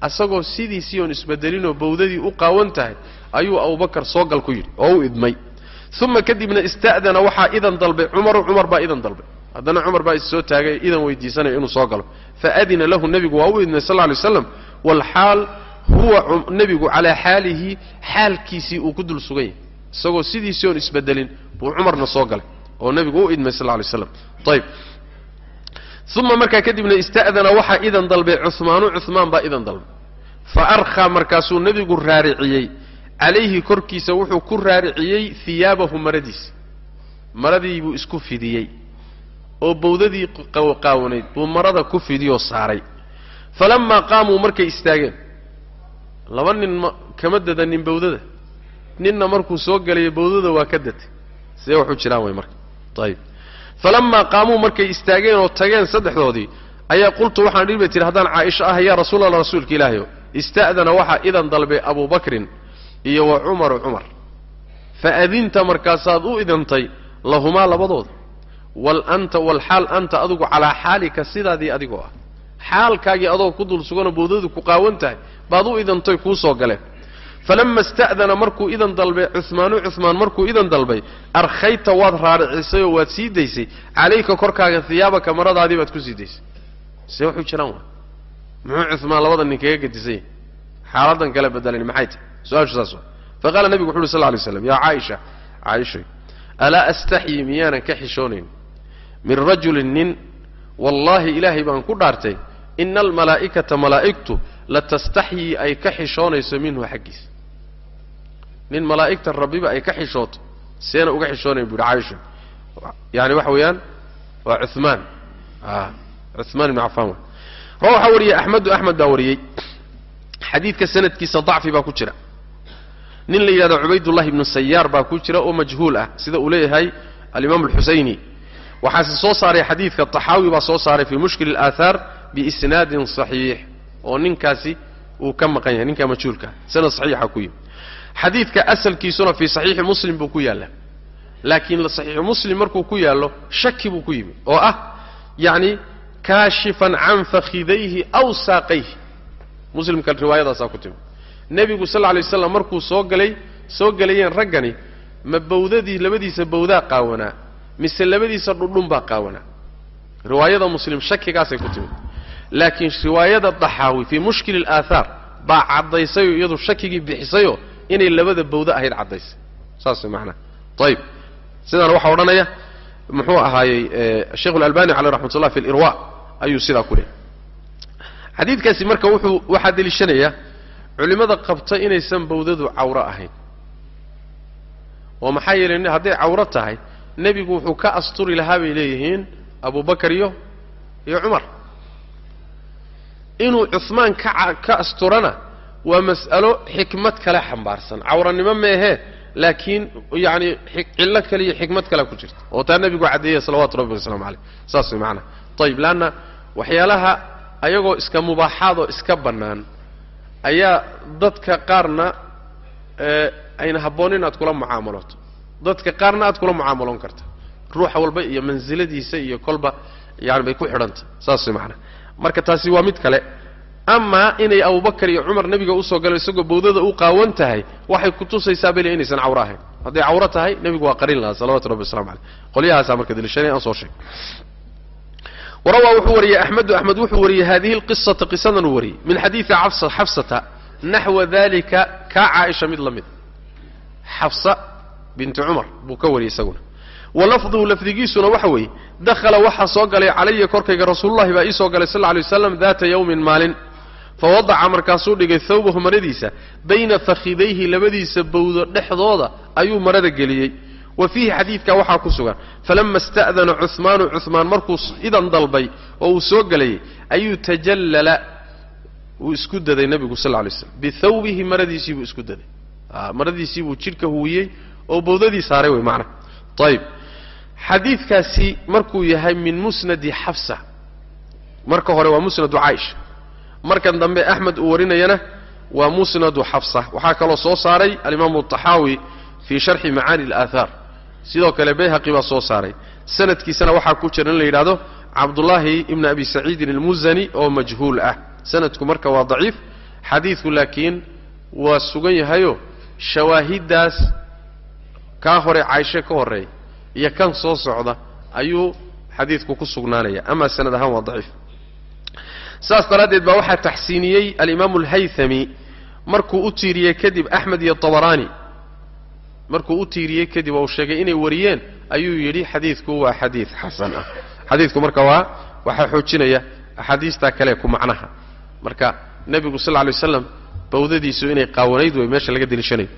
asagoo sidiisii oon isbedelinoo bawdadii u qaawan tahay ayuu abubakar soo gal ku yidhi oo u idmay. Uma kadibna ista'dana waxaa idan dalbay cumaru cumar baa idan dalbay. Haddana cumar baa is soo taagay idan weydiisanaya inuu soo galo. Faadina lahu nebigu waa u idmay sal alay slam walxaal huwa nebigu calaa xaalihi xaalkiisii uu ku dul sugan yahay isagoo sidiisii oon isbedelin buu cumarna soo galay oo nebigu u idmay sal alay slam ayib uma markaa kadibna ista'dana waxaa idan dalbay cuhmaanu cuhmaan baa idan dalbay. Fa arkhaa markaasuu nebigu raariciyey. Calayhi korkiisa wuxuu ku raariciyey hiyaabahu maradiisa. Maradii buu isku fidiyey. Oo bawdadii qaawanayd buu marada ku fidiyoo saaray. Falamaa qaamuu markay istaageen laba nin ma kama dadanin bawdada ninna markuu soo galayo bawdada waa ka datay sidee waxu jiraan way marka. Ayib falamaa qaamuu markay istaageen oo tageen saddexdoodii ayaa qultu waxaan dhihi bay tihi haddaan caaisha ah yaa rasuulallah rasuulka ilaahayo ista'dana waxaa idan dalbay abubakrin iyo wa cumaru cumar. Fa adinta markaasaad u idantay lahumaa labadooda. Wal anta walxaal anta adigu calaa xaalika sidaadii adigoo ah. Xaalkaagii adoo ku dul suganoo bawdadu ku qaawan tahay baad u idantay kuu galeen falama ista'dana markuu idan dalbay cuhmaanu cuhmaan markuu idan dalbay arkhayta waad raaricisay oo waad sii daysay. Calayka korkaaga hiyaabaka maradaadii baad ku sii daysay. See waxuu jiraan waa muxuu cuhmaan labada nin kaga gadisay? Xaaladan kala bedelan maxay tahay su'aashu saas faqaala nebigu wuxu uhi sal lay slam yaa caaisha caaishay alaa astaxyi miyaanan ka xishoonayn? Min rajulin nin wallaahi ilaahay baan ku dhaartay ina almalaa'ikata malaa'igtu latastaxyii ay ka xishoonayso minhu xaggiisa nin malaa'igta rabbiba ay ka xishooto seena uga xishoonayn bu uhi caaisha yani waxa weeyaan waa cumaan cumaan ibn cafaan waxaa wariyey axmedu axmed baa wariyey xadiidka sanadkiisa dacfi baa ku jira. Nin la yidhahdo cubaydullahi ibnu sayaar baa ku jira oo majhuul ah sida uu leeyahay alimaam alxusayni waxaase soo saaray xadiidka taxaawi baa soo saaray fii mushkil اlaahaar biisnaadin صaxiix oo ninkaasi uu ka maqan yahay ninkaa majhuulka sanad saxiixa ku yimi xadiidka asalkiisuna fii saxiixi muslim buu ku yaalla laakiin saxiixu muslim markuu ku yaallo shaki buu ku yimi oo ah yacni kaashifan can fakhidayhi aw saaqayhi. Muslimka riwaayadaasaa ku timi nebigu sal lay waslam markuu soo galay soo gelayeen raggani ma bawdadii labadiisa bawdaa qaawanaa mise labadiisa dhudhun baa qaawanaa? Riwaayada muslim shakigaasay ku timid laakiin riwaayada daxaawi fii mushkil alaahaar baa caddaysayoo iyadu shakigii bixisayoo inay labada bawdo ahayd caddaysay saas way macnaha ayib sidaana waxaa odhanaya muxuu ahaayey sheikhu اlalbani caleyh raxmat ullah fi lirwa ayuu sidaa ku leeyay xadiidkaasi marka wuxuu waxaa deliishanaya culimmada qabta inaysan bawdadu cawro ahayn. Oo maxaa yeelay hadday cawro tahay nebigu wuxuu ka asturi lahaa bay leeyihiin abubakar iyo iyo cumar inuu cuhmaan ka asturana waa mas'alo xikmad kale xambaarsan. Cawranimo meehee laakiin yacani cillo kale iyo xikmad kale ku jirta. Oo taa nebigu caddeeyay salawatu rabbi wasalaamu caleyh saas way macanaha ayib leanna waxyaalaha ayagoo iska mubaaxaad oo iska bannaan ayaa dadka qaarna ayna habboonin aad kula mucaamaloto dadka qaarna aad kula mucaamaloon karta. Ruuxa walba iyo mansiladiisa iyo kolba yani bay ku xidhanta. Saas way macanaha marka taasi waa mid kale. Amaa inay abubakar iyo cumar nebiga u soo galo isagoo bawdada u qaawan tahay waxay kutusaysaa beli inaysan cawro ahayn. Hadday cawro tahay nebigu waa qarin lahaa salawatu rabbi waslamu caleyh. Qolyahaasaa marka daliishanay aan soo sheeg. Warawaa wuxuu wariyey axmedu axmed wuxuu wariyey hadihi lqisata qisadan uu wariyey min xadiidi xafsata naxwa dalika kaa caaisha mid la mid. Xafsa binti cumar buu ka wariyey isaguna wa lafduhu lafdigiisuna waxa weeye dakhala waxaa soo galay calaya korkayga rasuululahi baa ii soo galay sal ly waslam daata yawmin maalin. Fawadaca markaasuu dhigay thawbahu maradiisa bayna fakhidayhi labadiisa bawdo dhexdooda ayuu marada geliyey. Wa fiihi xadiidkaa waxaa ku sugan falama ista'dana cuhmaanu cuhmaan markuu idan dalbay oo uu soo gelayay ayuu tajallala wuu isku daday nebigu sal lay slam bithawbihi maradiisii buu isku daday. Maradiisii buu jidhka huwiyey oo bawdadii saaray wey macna. Ayib xadiidkaasi markuu yahay min musnadi xafsa. Marka hore waa musnadu caaisha markan dambe axmed uu warinayana waa musnadu xafsa. Waxaa kaloo soo saaray alimaamu taxaawi fii sharxi macaani alaahaar sidoo kale bayhaqi baa soo saaray. Sanadkiisana waxaa ku jira in la yidhahdo cabdullaahi ibni abi saciidin almuzani oo majhuul ah. Sanadku marka waa daciif xadiidku laakiin waa sugan yahayo shawaahiddaas kaa hore caaishe ka horreeya iyo kan soo socda ayuu xadiidku ku sugnaanaya ama sanad ahaan waa daciif. Saas daraaddeed baa waxaa taxsiiniyey alimaamu alhaythami markuu u tiiriyey kadib axmed iyo tabaraani markuu u tiiriyey kadib oo uu sheegay inay wariyeen ayuu yidhi xadiidku waa xadiid xasan ah. Xadiidku marka waa waxaa xoojinaya axaadiistaa kale ku macnaha. Marka nebigu sal lla waslam bawdadiisu inay qaawanayd wey meesha laga deliishanayo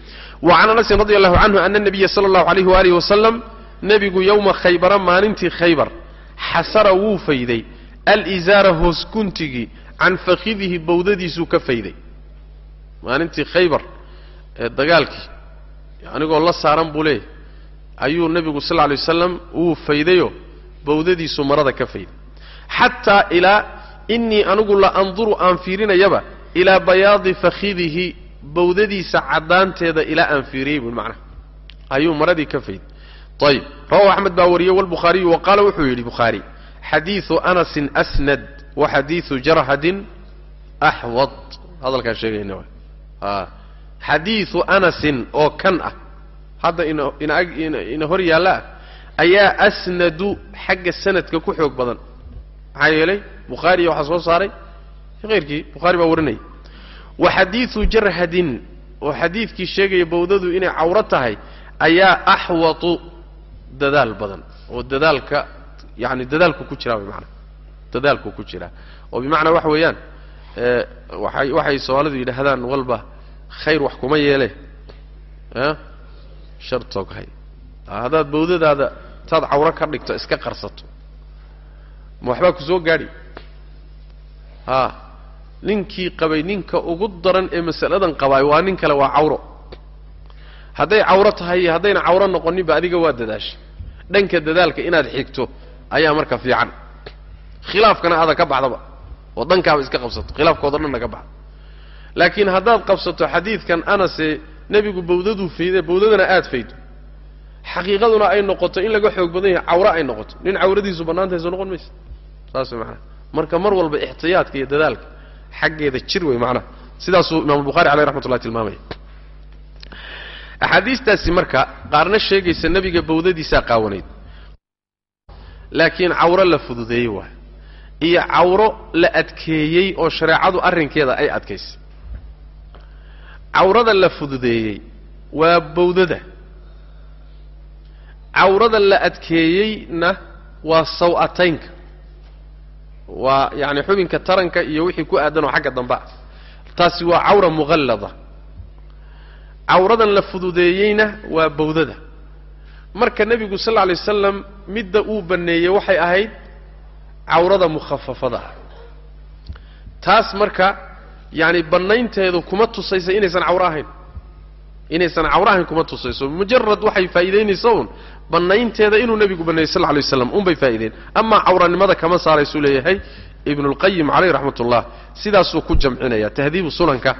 wa can anasin radi allahu canhu ana nabiya sala allahu alayhi waalihi wasalam nebigu yowma khaybara maalintii khaybar xasara wuu fayday. Alizaara hoos guntigii can fakhidihi bawdadiisuu ka fayday. Maalintii khaybar ee dagaalkii anigoo la saaran buu leeyahy ayuu nebigu sal lla lay wuu faydayoo bawdadiisu marada ka fayday. Xataa ilaa innii anigu la anduru aan fiirinayaba ilaa bayaadi fakhidihi bawdadiisa caddaanteeda ilaa aan fiiriyey buu macnaha. Ayuu maradii ka fayday ayib rawahu axmed baa wariyey walbukhaariyu wa qaala wuxuu yidhi bukhaari xadiidu anasin asnad wa xadiidu jarhadin axwad hadalkaan sheegayna a xadiidu anasin oo kan ah hadda ina hor yaalla ah ayaa asnadu xagga sanadka ku xoog badan. Maxaa yeelay bukhaariya waxaa soo saaray. Keyrkii bukhaari baa warinaya wa xadiidu jarhadin oo xadiidkii sheegaya bawdadu inay cawro tahay ayaa axwatu dadaal badan oo dadaalka yani dadaalku ku jiraa way dadaalku ku jiraa oo bimacnaa waxa weeyaan waxay waxay soomaalidu yidhaahdaan walba khayr wax kuma yeele shar toghay haddaad bawdadaada taad cawro ka dhigto iska qarsato. Ma waxbaa ku soo gaadhi? A ninkii qabay ninka ugu daran ee masaladan qabaay waa nin kale waa cawro hadday cawro tahay iyo haddayna cawro noqoninba adiga waa dadaashay dhanka dadaalka inaad xigto ayaa marka fiican. Khilaafkana aada ka baxdaba. Oo dhankaaba iska qabsato. Khilaafkooda dhanna ka baxda laakiin haddaad qabsato xadiidkan anase nebigu bawdaduu fayde bawdadana aad faydo. Xaqiiqaduna ay noqoto in laga xoog badan yahay cawro ay noqoto. Nin cawradiisu bannaantayso noqon maysa. Saas way macanaha marka mar walba ixtiyaadka iyo dadaalka xaggeeda jir wey macnaha. Sidaasuu imaam albukhaari caleyh raxmat tilmaamaya axaadiistaasi marka qaarna sheegaysa nebiga bawdadiisaa qaawanayd. Laakiin cawro la fududeeyey waay. Iyo cawro la adkeeyey oo shareecadu arrinkeeda ay adkaysay cawrada la fududeeyey waa bawdada cawrada la adkeeyeyna waa saw-ataynka. Waa yacani xubinka taranka iyo wixii ku aadan oo xagga dambe ah taasi waa cawra muqallada cawradan la fududeeyeyna waa bawdada marka nebigu sal lla alay wasalam midda uu banneeyey waxay ahayd cawrada mukhafafada taas marka yacani bannaynteedu kuma tusaysa inaysan cawro ahayn. Inaysan cawro ahayn kuma tusayso. Mujarad waxay faa'iidaynaysa un bannaynteeda inuu nebigu banneeyey sal lla alay waslam un bay faa'ideyn amaa cawranimada kama saaraysuu leeyahay ibnu lqayim caleyh raxmat ullah sidaasuu ku jamcinaya tahdiibu sunanka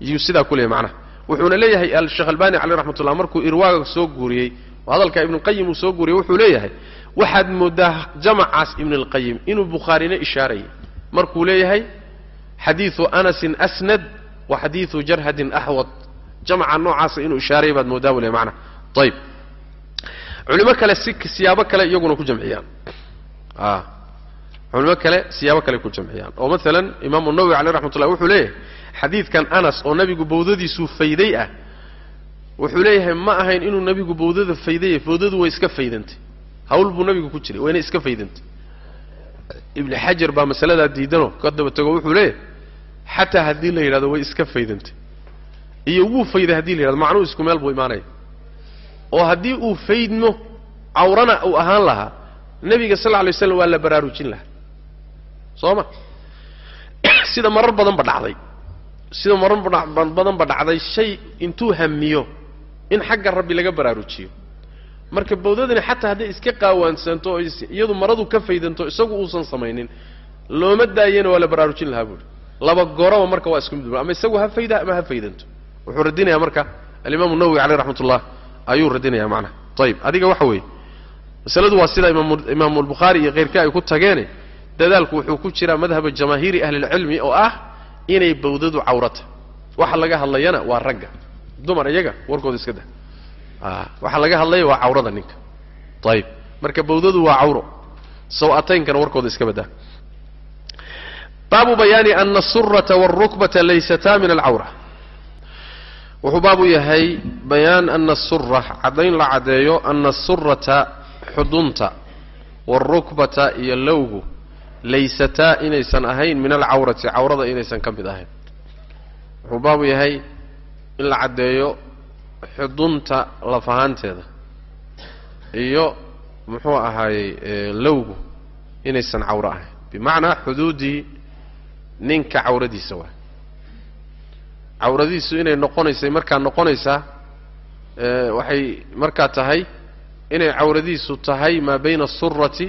iyuu sidaa ku leeyahy macnaha wuxuuna leeyahay sheekh albani caleyh raxmat ullah markuu irwaaga soo guuriyey hadalka ibnuqayim uu soo guuriyey wuxuu leeyahay waxaad mooddaa jamacaas ibnulqayim inuu bukhaarina ishaarayay. Markuu leeyahay xadiidu anasin asnad wa xadiidu jarhadin axwad jamaca noocaasa inuu ishaarayay baad mooddaa buu leey ayib culimo kale si siyaabo kale iyaguna ku jamciyaan. A culimo kale siyaabo kale ku jamciyaan. Oo maalan imaamu nawowi caleyh raxmat ullah wuxuu leeyahay xadiidkan anas oo nabigu bawdadiisuu fayday ah wuxuu leeyahay ma ahayn inuu nabigu bawdada faydaya bawdadu way iska faydantay. Hawl buu nabigu ku jiray wayna iska faydantay. Ibni xajar baa masaladaa diidanoo ka daba tego wuxuu leeyahay xataa haddii la yidhahdo way iska faydantay. Iyo wuu fayday haddii la yidhahdo macnuu isku meel buu imaanaya. Oo haddii uu faydmo cawrana uu ahaan lahaa nebiga sal lla alay slam waa la baraarujin lahaa soo ma sida marar badan ba dhacday. Sida marar badan ba dhacday shay intuu hamiyo in xagga rabbi laga baraarujiyo. Marka bawdadani xataa hadday iska qaawaansanto oo iyadu maradu ka faydanto isagu uusan samaynin looma daayena waa la baraarujin lahaa buuhi laba goraba marka waa isku mid ama isagu ha fayda ama ha faydanto. Wuxuu radinayaa marka alimaamu nawowi caleyh raxmat ullah ayuu radinaya macnaha ayib adiga waxa weeye masaladu waa sida imaamu albukhaari iyo keyrka ay ku tageene dadaalku wuxuu ku jiraa madhaba jamaahiiri ahlilcilmi oo ah inay bawdadu cawrata. Waxa laga hadlayana waa ragga. Dumar iyaga warkooda iska dah. Waxa laga hadlaya waa cawrada ninka. Ayib marka bawdadu waa cawro saw-ataynkana warkooda iska badaa. Baabu bayaani ana asurata wاlrukbata laysataa min alcawra. Wuxuu baabu yahay bayaan ana asura caddayn la caddeeyo ana asurata xudunta waalrukbata iyo lowgu laysataa inaysan ahayn min alcawrati cawrada inaysan ka mid ahayn. Wuxuu baabu yahay in la caddeeyo xudunta laf ahaanteeda iyo muxuu ahaayey lowgu inaysan cawro ahayn. Bimacnaa xuduuddii ninka cawradiisa waa. Cawradiisu inay noqonaysay markaa noqonaysaa waxay markaa tahay inay cawradiisu tahay maa bayna asurati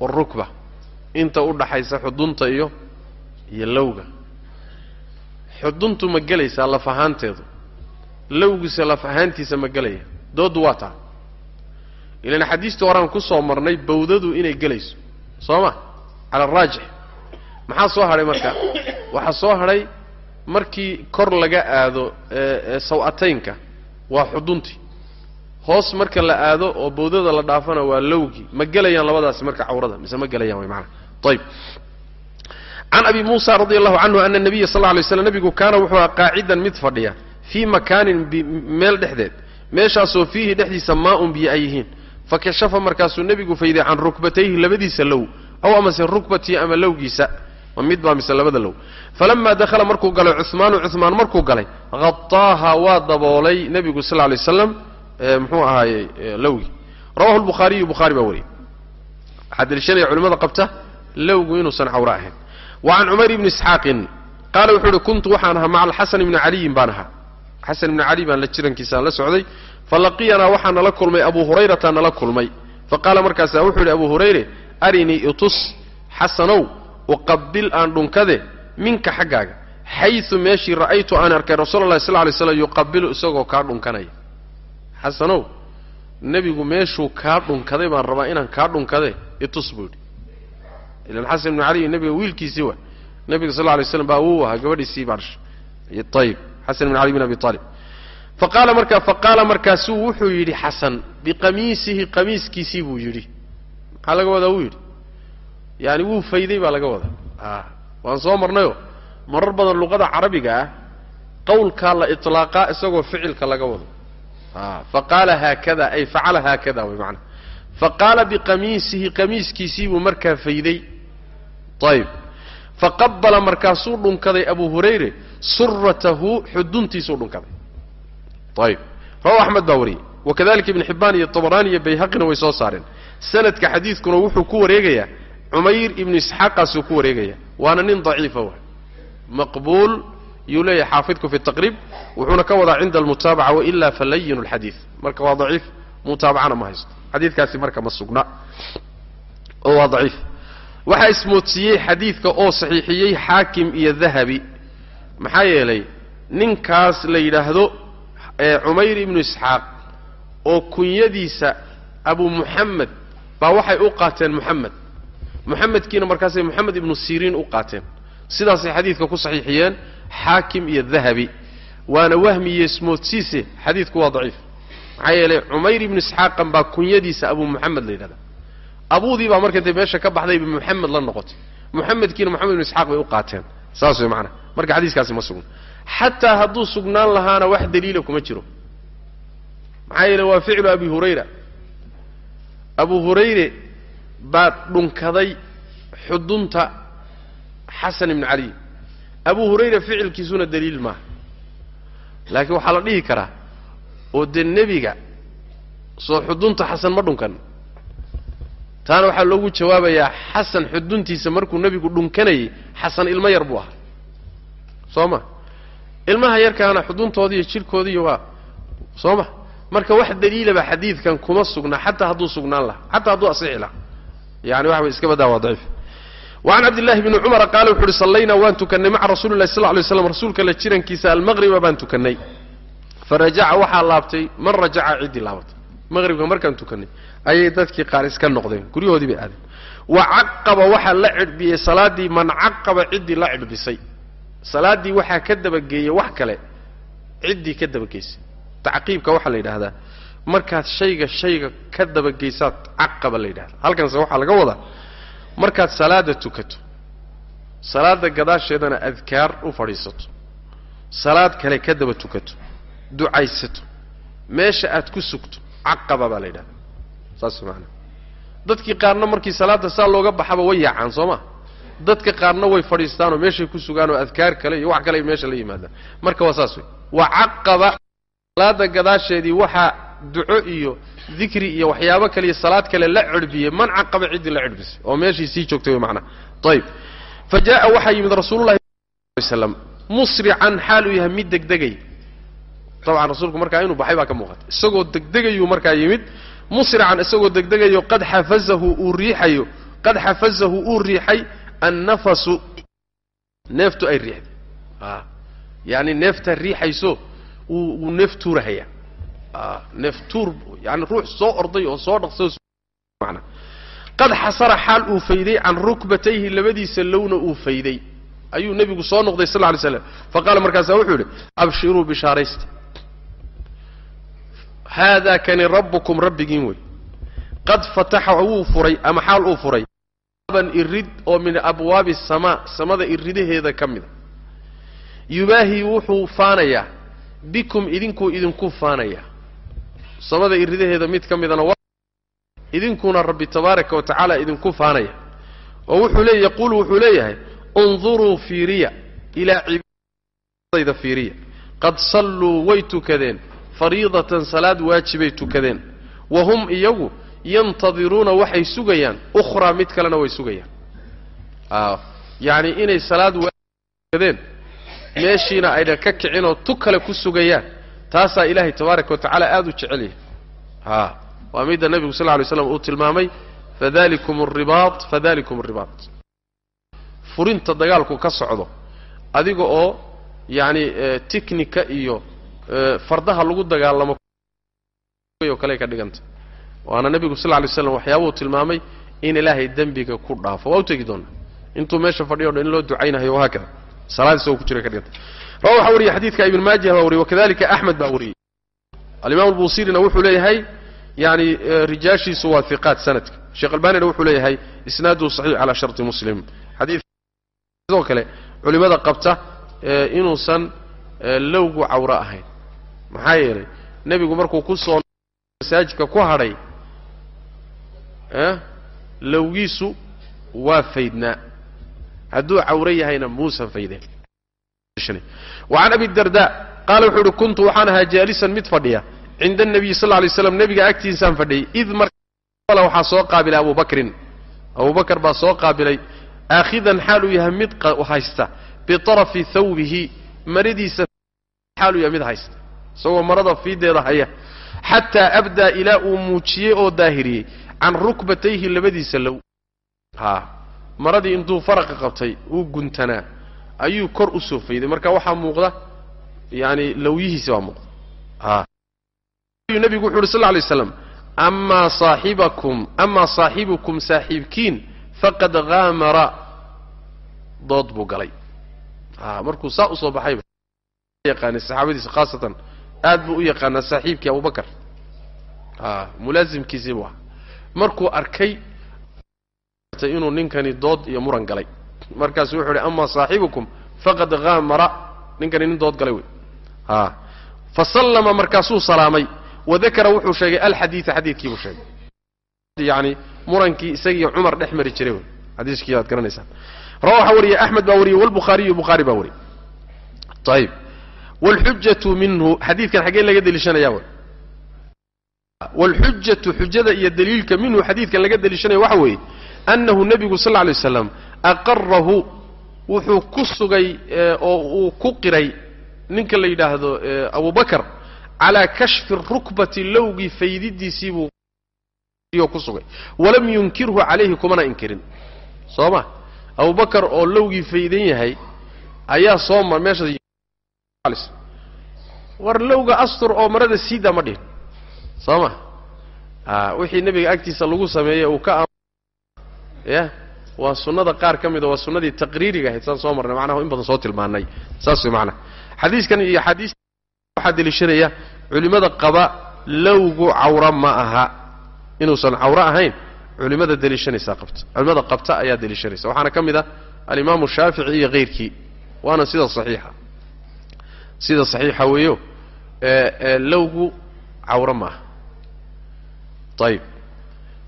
waalrukba inta u dhaxaysa xudunta iyo iyo lowga. Xuduntu ma gelaysaa laf ahaanteedu lowgiisa laf ahaantiisa ma gelaya. Dooddu waa taa. Ilan xadiistii horaan ku soo marnay bawdadu inay gelayso. Soo ma? Cala araajix maxaa soo hadhay marka? Waxaa soo hadhay markii kor laga aado saw-ataynka waa xuduntii hoos marka la aado oo bawdada la dhaafana waa lowgii ma gelayaan labadaasi marka cawrada mise ma gelayaan way maanaa ayib can abi muusa radi allahu canhu ana nabiya sal alay slam nabigu kaana wuxuu aha qaacidan mid fadhiya fii makaanin meel dhexdeed. Meeshaasoo fiihi dhexdiisa maa-un biyo ay yihiin. Fakashafa markaasuu nebigu fayday can rukbatayhi labadiisa low aw amase rukbatii ama lowgiisa ma mid baa mise labada low. Falamaa dakhala markuu galay cumaanu cumaan markuu galay hataaha waa daboolay nebigu sal lay slam muxuu ahaayey lowgii. Rawahu lbukhaariyu bukhaari baa wariyey. Waxaa deliishanaya culimmada qabta lowgu inuusan cawro ahayn. Wa can cumayr ibni isxaaqin qaala wuxuu uhi kuntu waxaan ahaa maca alxasan ibni caliyin baan ahaa. Xasan ibni cali baan la jirankiisaan la socday. Falaqiyanaa waxaa nala kulmay abu hurayrata nala kulmay. Faqaala markaasaa wuxuu yidhi abu hurayre arinii itus xasanow uqabil aan dhunkade minka xaggaaga xayu meeshii ra'aytu aan arkay rasuula llahi sal lay slam yuqabilu isagoo kaa dhunkanaya. Xasanow nebigu meeshuu kaa dhunkaday baan rabaa inaan kaa dhunkade? Itus buu yidhi ilan xasan ibnu cali nebiga wiilkiisii wa nebiga sal lay slam baa wuu ahaa gabadhiisii baash ayib xasan ibn cali bin abi aalib faqaala markaa faqaala markaasuu wuxuu yidhi xasan biqamiisihi qamiiskiisii buu yidhi maxaa laga wadaa wuu yidhi yaani wuu fayday baa laga wadaa waan soo marnayo marar badan luqada carabiga ah qawlkaa la iطlaaqaa isagoo ficilka laga wado faqaala haakada ay facala haakada way maanaa faqaala biqamiisihi qamiiskiisii buu markaa fayday ayib faqabala markaasuu dhunkaday abu hurayre suratahu xuduntiisuu dhunkaday. Ayib rawahu axmed baa wariyey. Wakadalika ibn xibbaan iyo tabaraani iyo bayhaqina way soo saareen. Sanadka xadiidkuna wuxuu ku wareegayaa cumayr ibnu isxaaqaasuu ku wareegaya. Waana nin daciifa wa maqbuul yuu leeyahay xaafidku fi taqriib wuxuuna ka wadaa cinda almutaabaca wailaa falayinu lxadiid marka waa daciif mutaabacana ma haysto. Xadiidkaasi marka ma sugna. Oo waa daciif waxaa ismoodsiiyey xadiidka oo saxiixiyey xaakim iyo dahabi. Maxaa yeelay ninkaas la yidhaahdo cumayr ibnu isxaaq oo kunyadiisa abu muxamed baa waxay u qaateen muxamed muxamedkiina markaasay moxamed ibnu siriin u qaateen. Sidaasay xadiidka ku saxiixiyeen xaakim iyo dahabi. Waana wahmiye ismoodsiise xadiidku waa daciif. Maxaa yeelay cumayr ibnu isxaaqan baa kunyadiisa abu muxamed la yidhahda abuudii baa marka intay meesha ka baxday muxamed la noqotay. Muxamedkiina moxamed ibnu isxaaq bay u qaateen. Saas way macanaa marka xadiiskaasi ma sugna xataa hadduu sugnaan lahaana wax daliila kuma jiro. Maxaa yeele waa ficlu abi hurayra. Abu hurayre baa dhunkaday xudunta xasan ibnu cali abu hurayra ficilkiisuna daliil maaha. Laakiin waxaa la dhihi karaa oo dee nebiga soo xudunta xasan ma dhunkan taana waxaa loogu jawaabayaa xasan xuduntiisa markuu nebigu dhunkanayay xasan ilmo yar buu ahaa. Soo ma? Ilmaha yarkaana xuduntoodiiyo jidhkoodiiyo waa soo ma? Marka wax daliilaba xadiidkan kuma sugna xataa hadduu sugnaan laha xataa hadduu asixi laha yani waxa way iska badaa waa daciif. Wacan cabdillahi bni cumara qaala wuxu uhi sallaynaa waan tukannay maca rasuuli llahi sal ly slam rasuulka la jirankiisa almaqriba baan tukannay. Farajaca waxaa laabtay man rajaca ciddii laabatay maqribka markaan tukannay ayay dadkii qaar iska noqdeen guryahoodii bay aadeen. Wa caqaba waxaa la cidhbiyey salaaddii man caqaba ciddii la cidhbisay salaaddii waxaa ka dabageeyey wax kale ciddii ka dabageysay. Tacqiibka waxaa la yidhaahdaa markaad shayga shayga ka dabageysaad caqaba la yidhahda halkanse waxaa laga wadaa markaad salaada tukato salaada gadaasheedana adkaar u fadhiisato. Salaad kale ka daba tukato ducaysato. Meesha aad ku sugto caqaba baa la yidhahda saas maanaa dadkii qaarna markii salaadda saa looga baxaba way yaacaan soo ma? Dadka qaarna way fadhiistaanoo meeshay ku sugaan oo adkaar kale iyo wax kale ay meesha la yimaadaan. Marka waa saas wey. Wa caqaba salaada gadaasheedii waxaa duco iyo dikri iyo waxyaabo kale iyo salaad kale la cirbiyey man caqaba ciddii la cirbisay oo meeshii sii joogtay wey macnaha ayib fa jaa'a waxaa yimid rasuulullahi slam musrican xaal uu yahay mid degdegay dabcan rasuulku markaa inuu baxay baa ka muuqata isagoo degdegayuu markaa yimid musrican isagoo degdegayo qad xafazahu uu riixayo qad xafazahu uu riixay annafasu neeftu ay riixday a yaani neefta riixayso uu neef tuurahayaa neef tuur yani ruux soo orday oo soo dhaqsay mana qad xasara xaal uu fayday can rukbatayhi labadiisa lowna uu fayday ayuu nebigu soo noqday sal alay slam fa qaala wuxuu yidhi abshiruu bishaaraysta haadaa kani rabbukum rabbigiin wey qad fataxa wuu furay ama xaal uu furay. Baaban irid oo min abwaabi asamaa samada iridaheeda ka mida yubaahi wuxuu faanayaa bikum idinkuu idinku faanayaa samada iridaheeda mid ka midana idinkuna rabbi tabaaraka wa tacaala idinku faanaya. Oo wuxuu leey yaquulu wuxuu leeyahay unduruu fiiriya ilaa cibaadayda fiiriya. Qad salluu way tukadeen fariidatan salaad waajibay tukadeen. Wa hum iyagu yantadiruuna waxay sugayaan ukhraa mid kalena way sugayaan. Yacni inay salaad waajibtukadeen meeshiina ayna ka kicin oo tu kale ku sugayaan taasaa ilaahay tabaaraka wa tacaala aada u jecel yahay. A waa midda nebigu sal lla lay slam uu tilmaamay fadalikum alribaat fadalikum alribaat furinta dagaalku ka socdo adiga oo yacni tiknika iyo fardaha lagu dagaalamo oo kale ka dhiganta. Waana nebigu sal lay slam waxyaabuu tilmaamay in ilaahay dembiga ku dhaafo. Waa u tegi doonaa intuu meesha fadhiyo o dhan in loo ducaynahayo wahaakada salaad isagoo ku jira ka dhiganta rawa waxaa wariyay xadiidka ibn maajah baa wariyey wakadalika axmed baa wariyey alimaam albusirina wuxuu leeyahay yani rijaashiisu waa hiqaat sanadka. Sheekh albanina wuxuu leeyahay isnaaduhu saxiix calaa sharti muslim. Xadii sidoo kale culimmada qabta inuusan lowgu cawro ahayn maxaa yeelay nebigu markuu ku soo masaajidka ku hadhay lowgiisu waa faydnaa. Hadduu cawro yahayna muusan faydeen wacan abi darda qaala wuxuu uhi kuntu waxaan ahaa jaalisan mid fadhiya. Cinda anabiyi sal lla lay slam nebiga agtiisaan fadhiyey id markala waxaa soo qaabilay abu bakrin. Abu bakar baa soo qaabilay aakhidan xaal uu yahay mid haysta biطarafi thawbihi maradiisa xaal uu yahay mid haysta isagoo marada fiideeda haya xataa abdaa ilaa uu muujiyey oo daahiriyey can rukbatayhi labadiisa low ha. Maradii intuu faraqa qabtay uu guntanaa. Ayuu kor u soo fayday. Marka waxaa muuqda yani lawyihiisi baa muuqda. A nebigu wuxu uhi lla lay slam amaa saaxibakum amaa saaxibukum saaxiibkiin faqad haamara dood buu galay. Markuu saa u soo baxayba yaqaanay saxaabadiisa khaasatan aad buu u yaqaanaa saaxiibkii abubakar a mulaasimkiisii buu ahaa markuu arkay inuu ninkani dood iyo muran galay. Markaasu wuxuu uhi amaa saaxibukum faqad haamara ninkani nin dood galay wey. A fa sallama markaasuu salaamay. Wadakara wuxuu sheegay alxadiida xadiidkii buu sheegay. Yani murankii isagii cumar dhex mari jiray wey. Xadiiskii aad garanaysaan. Rawa waxaa axmed baa wariyey walbukhaariyu bukhaari baa wariyey ayib wlxujatu minhu xadiidkan xaggee laga deliishanaya w wlxujatu xujada iyo daliilka minhu xadiidkan laga deliishanaya waxa weeye annahu nebigu sal lay waslam aqarahu wuxuu ku sugay oo uu ku qiray ninka la yidhaahdo abu bakar calaa kashfi rukbati lowgii faydidiisii buu ku sugay walam yunkirhu calayhi kumana inkirin soo ma abu bakar oo lowgii faydan yahay ayaa soo mar meesha war lowga astur oo marada siida ma dhihin. Soo ma a wixii nebiga agtiisa lagu sameeyey uu ka ya waa sunnada qaar ka mida waa sunnadii taqriiriga ahayd saan soo marnay. Macnaha in badan soo tilmaanay. Saas way macnaha. Xadiiskan iyo xadiis waxaa deliishanaya culimmada qaba lowgu cawra ma aha. Inuusan cawro ahayn culimmada deliishanaysaa qabta. Culimmada qabta ayaa deliishanaysa. Waxaana ka mid ah alimaamu shaafici iyo kayrkii waana sida saxiixa sida saxiixa weeyo lowgu cawro ma aha ayib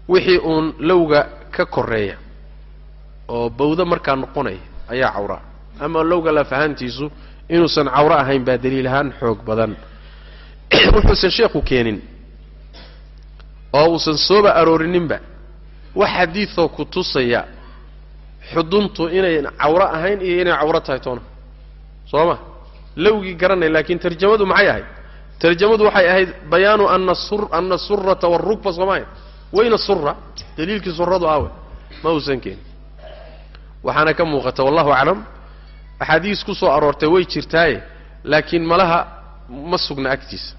wixii uun lowga ka koreeya oo bawdo markaa noqonaya ayaa cawraa ama lowga lafahantiisu inuusan cawro ahayn baa daliil ahaan xoog badan. Wuxuusan sheekhu keenin oo uusan sooba aroorininba wax xadiidoo ku tusaya xuduntu inayn cawro ahayn iyo inay cawro tahay toona. Soo ma lowgii garanay laakiin tarjamadu maxay ahayd? Tarjamadu waxay ahayd bayaanu ana sur ana surata waalrugba sooma ahayd wayna sura daliilkii suradu aawe. Ma uusan keenin. Waxaana ka muuqata wallahu aclam axaadiis ku soo aroortay way jirtaaye laakiin malaha ma sugna agtiisa.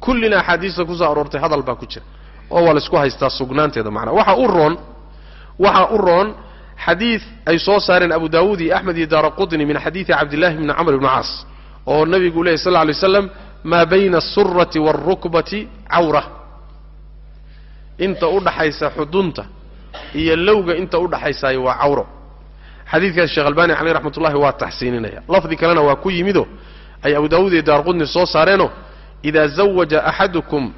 Kullina axaadiista ku soo aroortay hadal baa ku jira. Oo waa la isku haystaa sugnaanteeda macnaa waxa u roon waxa u roon xadiid ay soo saareen abu daawuud iyo axmed iyo daara qutni min xadiidi cabdillahi bni camr ibni caas oo nabigu lehy sal lla lay slam maa bayna asurati waalrukbati cawra. Inta u dhaxaysa xudunta iyo lowga inta u dhaxaysaayo waa cawro. Xadiidkaas sheekh albani caleyh raxmat ullahi waa taxsiininaya. Lafdi kalena waa ku yimido ay abu daawuud iyo daar qutni soo saareenoo ida zawaja axadukum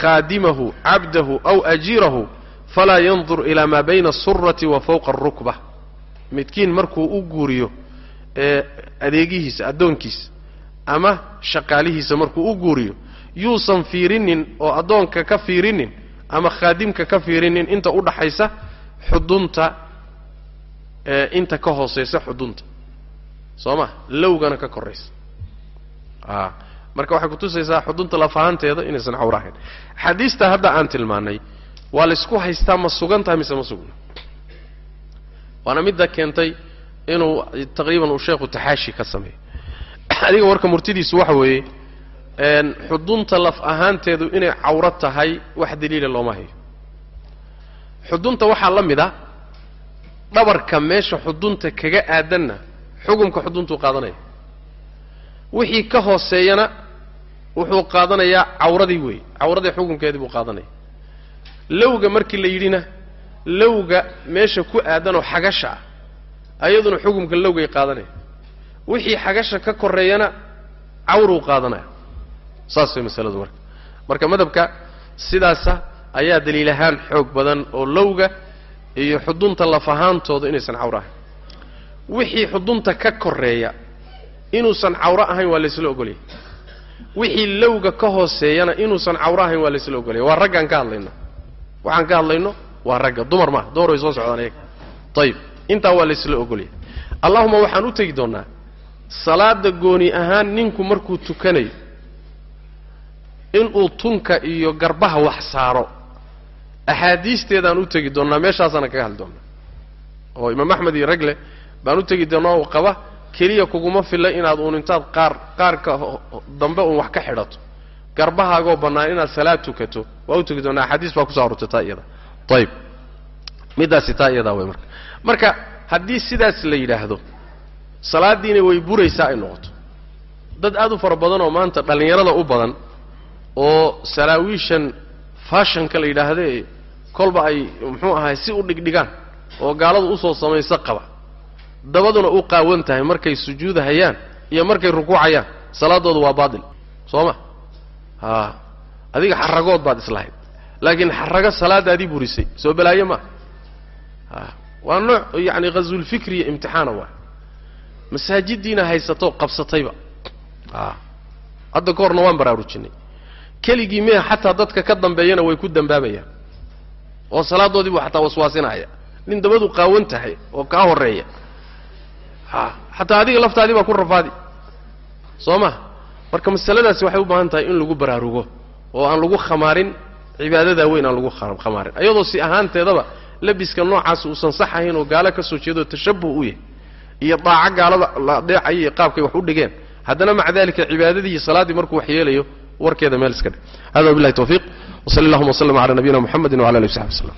khaadimahu cabdahu aw ajiirahu falaa yandur ilaa maa bayna asurati wa fawqa arukba midkiin markuu u guuriyo ee adeegihiisa addoonkiisa ama shaqaalihiisa markuu u guuriyo yuusan fiirinin oo addoonka ka fiirinin ama khaadimka ka fiirinin inta u dhaxaysa xudunta ee inta ka hoosaysa xudunta. Soo ma? Lowgana ka koraysa. A marka waxay kutusaysaa xudunta lafahanteeda inaysan cawro ahayn xadiista hadda aan tilmaanay waa laysku haystaa ma sugan tahay mise ma sugna waana midda keentay inuu taqriiban uu sheekhu taxaashi ka sameeyo adiga warka murtidiisu waxa weeye xudunta laf ahaanteedu inay cawro tahay wax daliila looma hayo. Xudunta waxaa la mid a dhabarka meesha xudunta kaga aadanna xukumka xuduntuu qaadanaya. Wixii ka hooseeyana wuxuu qaadanayaa cawradii wey cawradii xukunkeedii buu qaadanaya lowga markii la yidhina lowga meesha ku aadanoo xagasha ah ayaduna xukumka lowgay qaadanaya. Wixii xagasha ka koreeyana cawruu qaadanaya. Saas way masaladu marka. Marka madhabka sidaasa ayaa daliil ahaan xoog badan oo lowga iyo xudunta laf ahaantooda inaysan cawro ahayn. Wixii xudunta ka koreeya inuusan cawro ahayn waa laysla ogolyay wixii lowga ka hooseeyana inuusan cawro ahayn waa laysla ogolyay waa raggaan ka hadlayno waxaan ka hadlayno waa ragga. Dumar maaha dumar way soo socdaan iyaga. Ayib intaa waa laysla ogolyay allahuma waxaan u tegi doonnaa salaada gooni ahaan ninku markuu tukanayo inuu tunka iyo garbaha wax saaro. Axaadiisteedaan u tegi doonnaa meeshaasaana kaga hadli doonnaa oo imaam axmed iyo ragle baan u tegi doonnaa oo qaba keliya kuguma filla inaad uun intaad qaar qaarka dambe uun wax ka xidhato garbahaagoo bannaan inaad salaad tukato waa u tegi doonnaa axaadiis baa kuso arortay taa iyada. Ayib middaasi taa iyadaa way marka. Marka haddii sidaas la yidhaahdo salaaddiina way buraysaa ay noqoto. Dad aad u fara badan oo maanta dhallinyarada u badan oo salaawiishan faashanka la yidhaahdae kolba ay muxuu ahay si u dhigdhigaan oo gaaladu u soo samayso qaba. Dabaduna u qaawan tahay markay sujuudahayaan iyo markay rukuucayaan salaadoodu waa baatil soo ma haa adiga xaragood baad islahayd laakiin xarago salaadaadii burisay. Soo balaayo maa a waa nooc ghazulfikri iyo imtixaana waa. Masaajiddiina haysatoo qabsatayba. A hadda ka horna waan baraarujinay. Keligii miya xataa dadka ka dambeeyana way ku dambaabayaan. Oo salaadoodii buu xataa waswaasinaya nin dabadu qaawan tahay oo kaa horreeya a xataa adiga laftaadii baa ku rafaadi. Soo ma marka masaladaasi waxay u baahan tahay in lagu baraarugo oo aan lagu khamaarin cibaadadaa weyn aan lagu khamaarin. Ayadoo si ahaanteedaba labiska noocaas uusan sax ahayn oo gaalo ka soo jeedo tashabuh u yahay. Iyo daaco gaalada la adeecayo iyo qaabkay wax u dhigeen. Haddana maca dalika cibaadadii iyo salaaddii markuu wax yeelayo warkeeda meel iska dhig. Hada wabillahi tawfiiq. Wsali allahuma w sllam ala nabiyina muxamedi wala alihi w saxbi w slem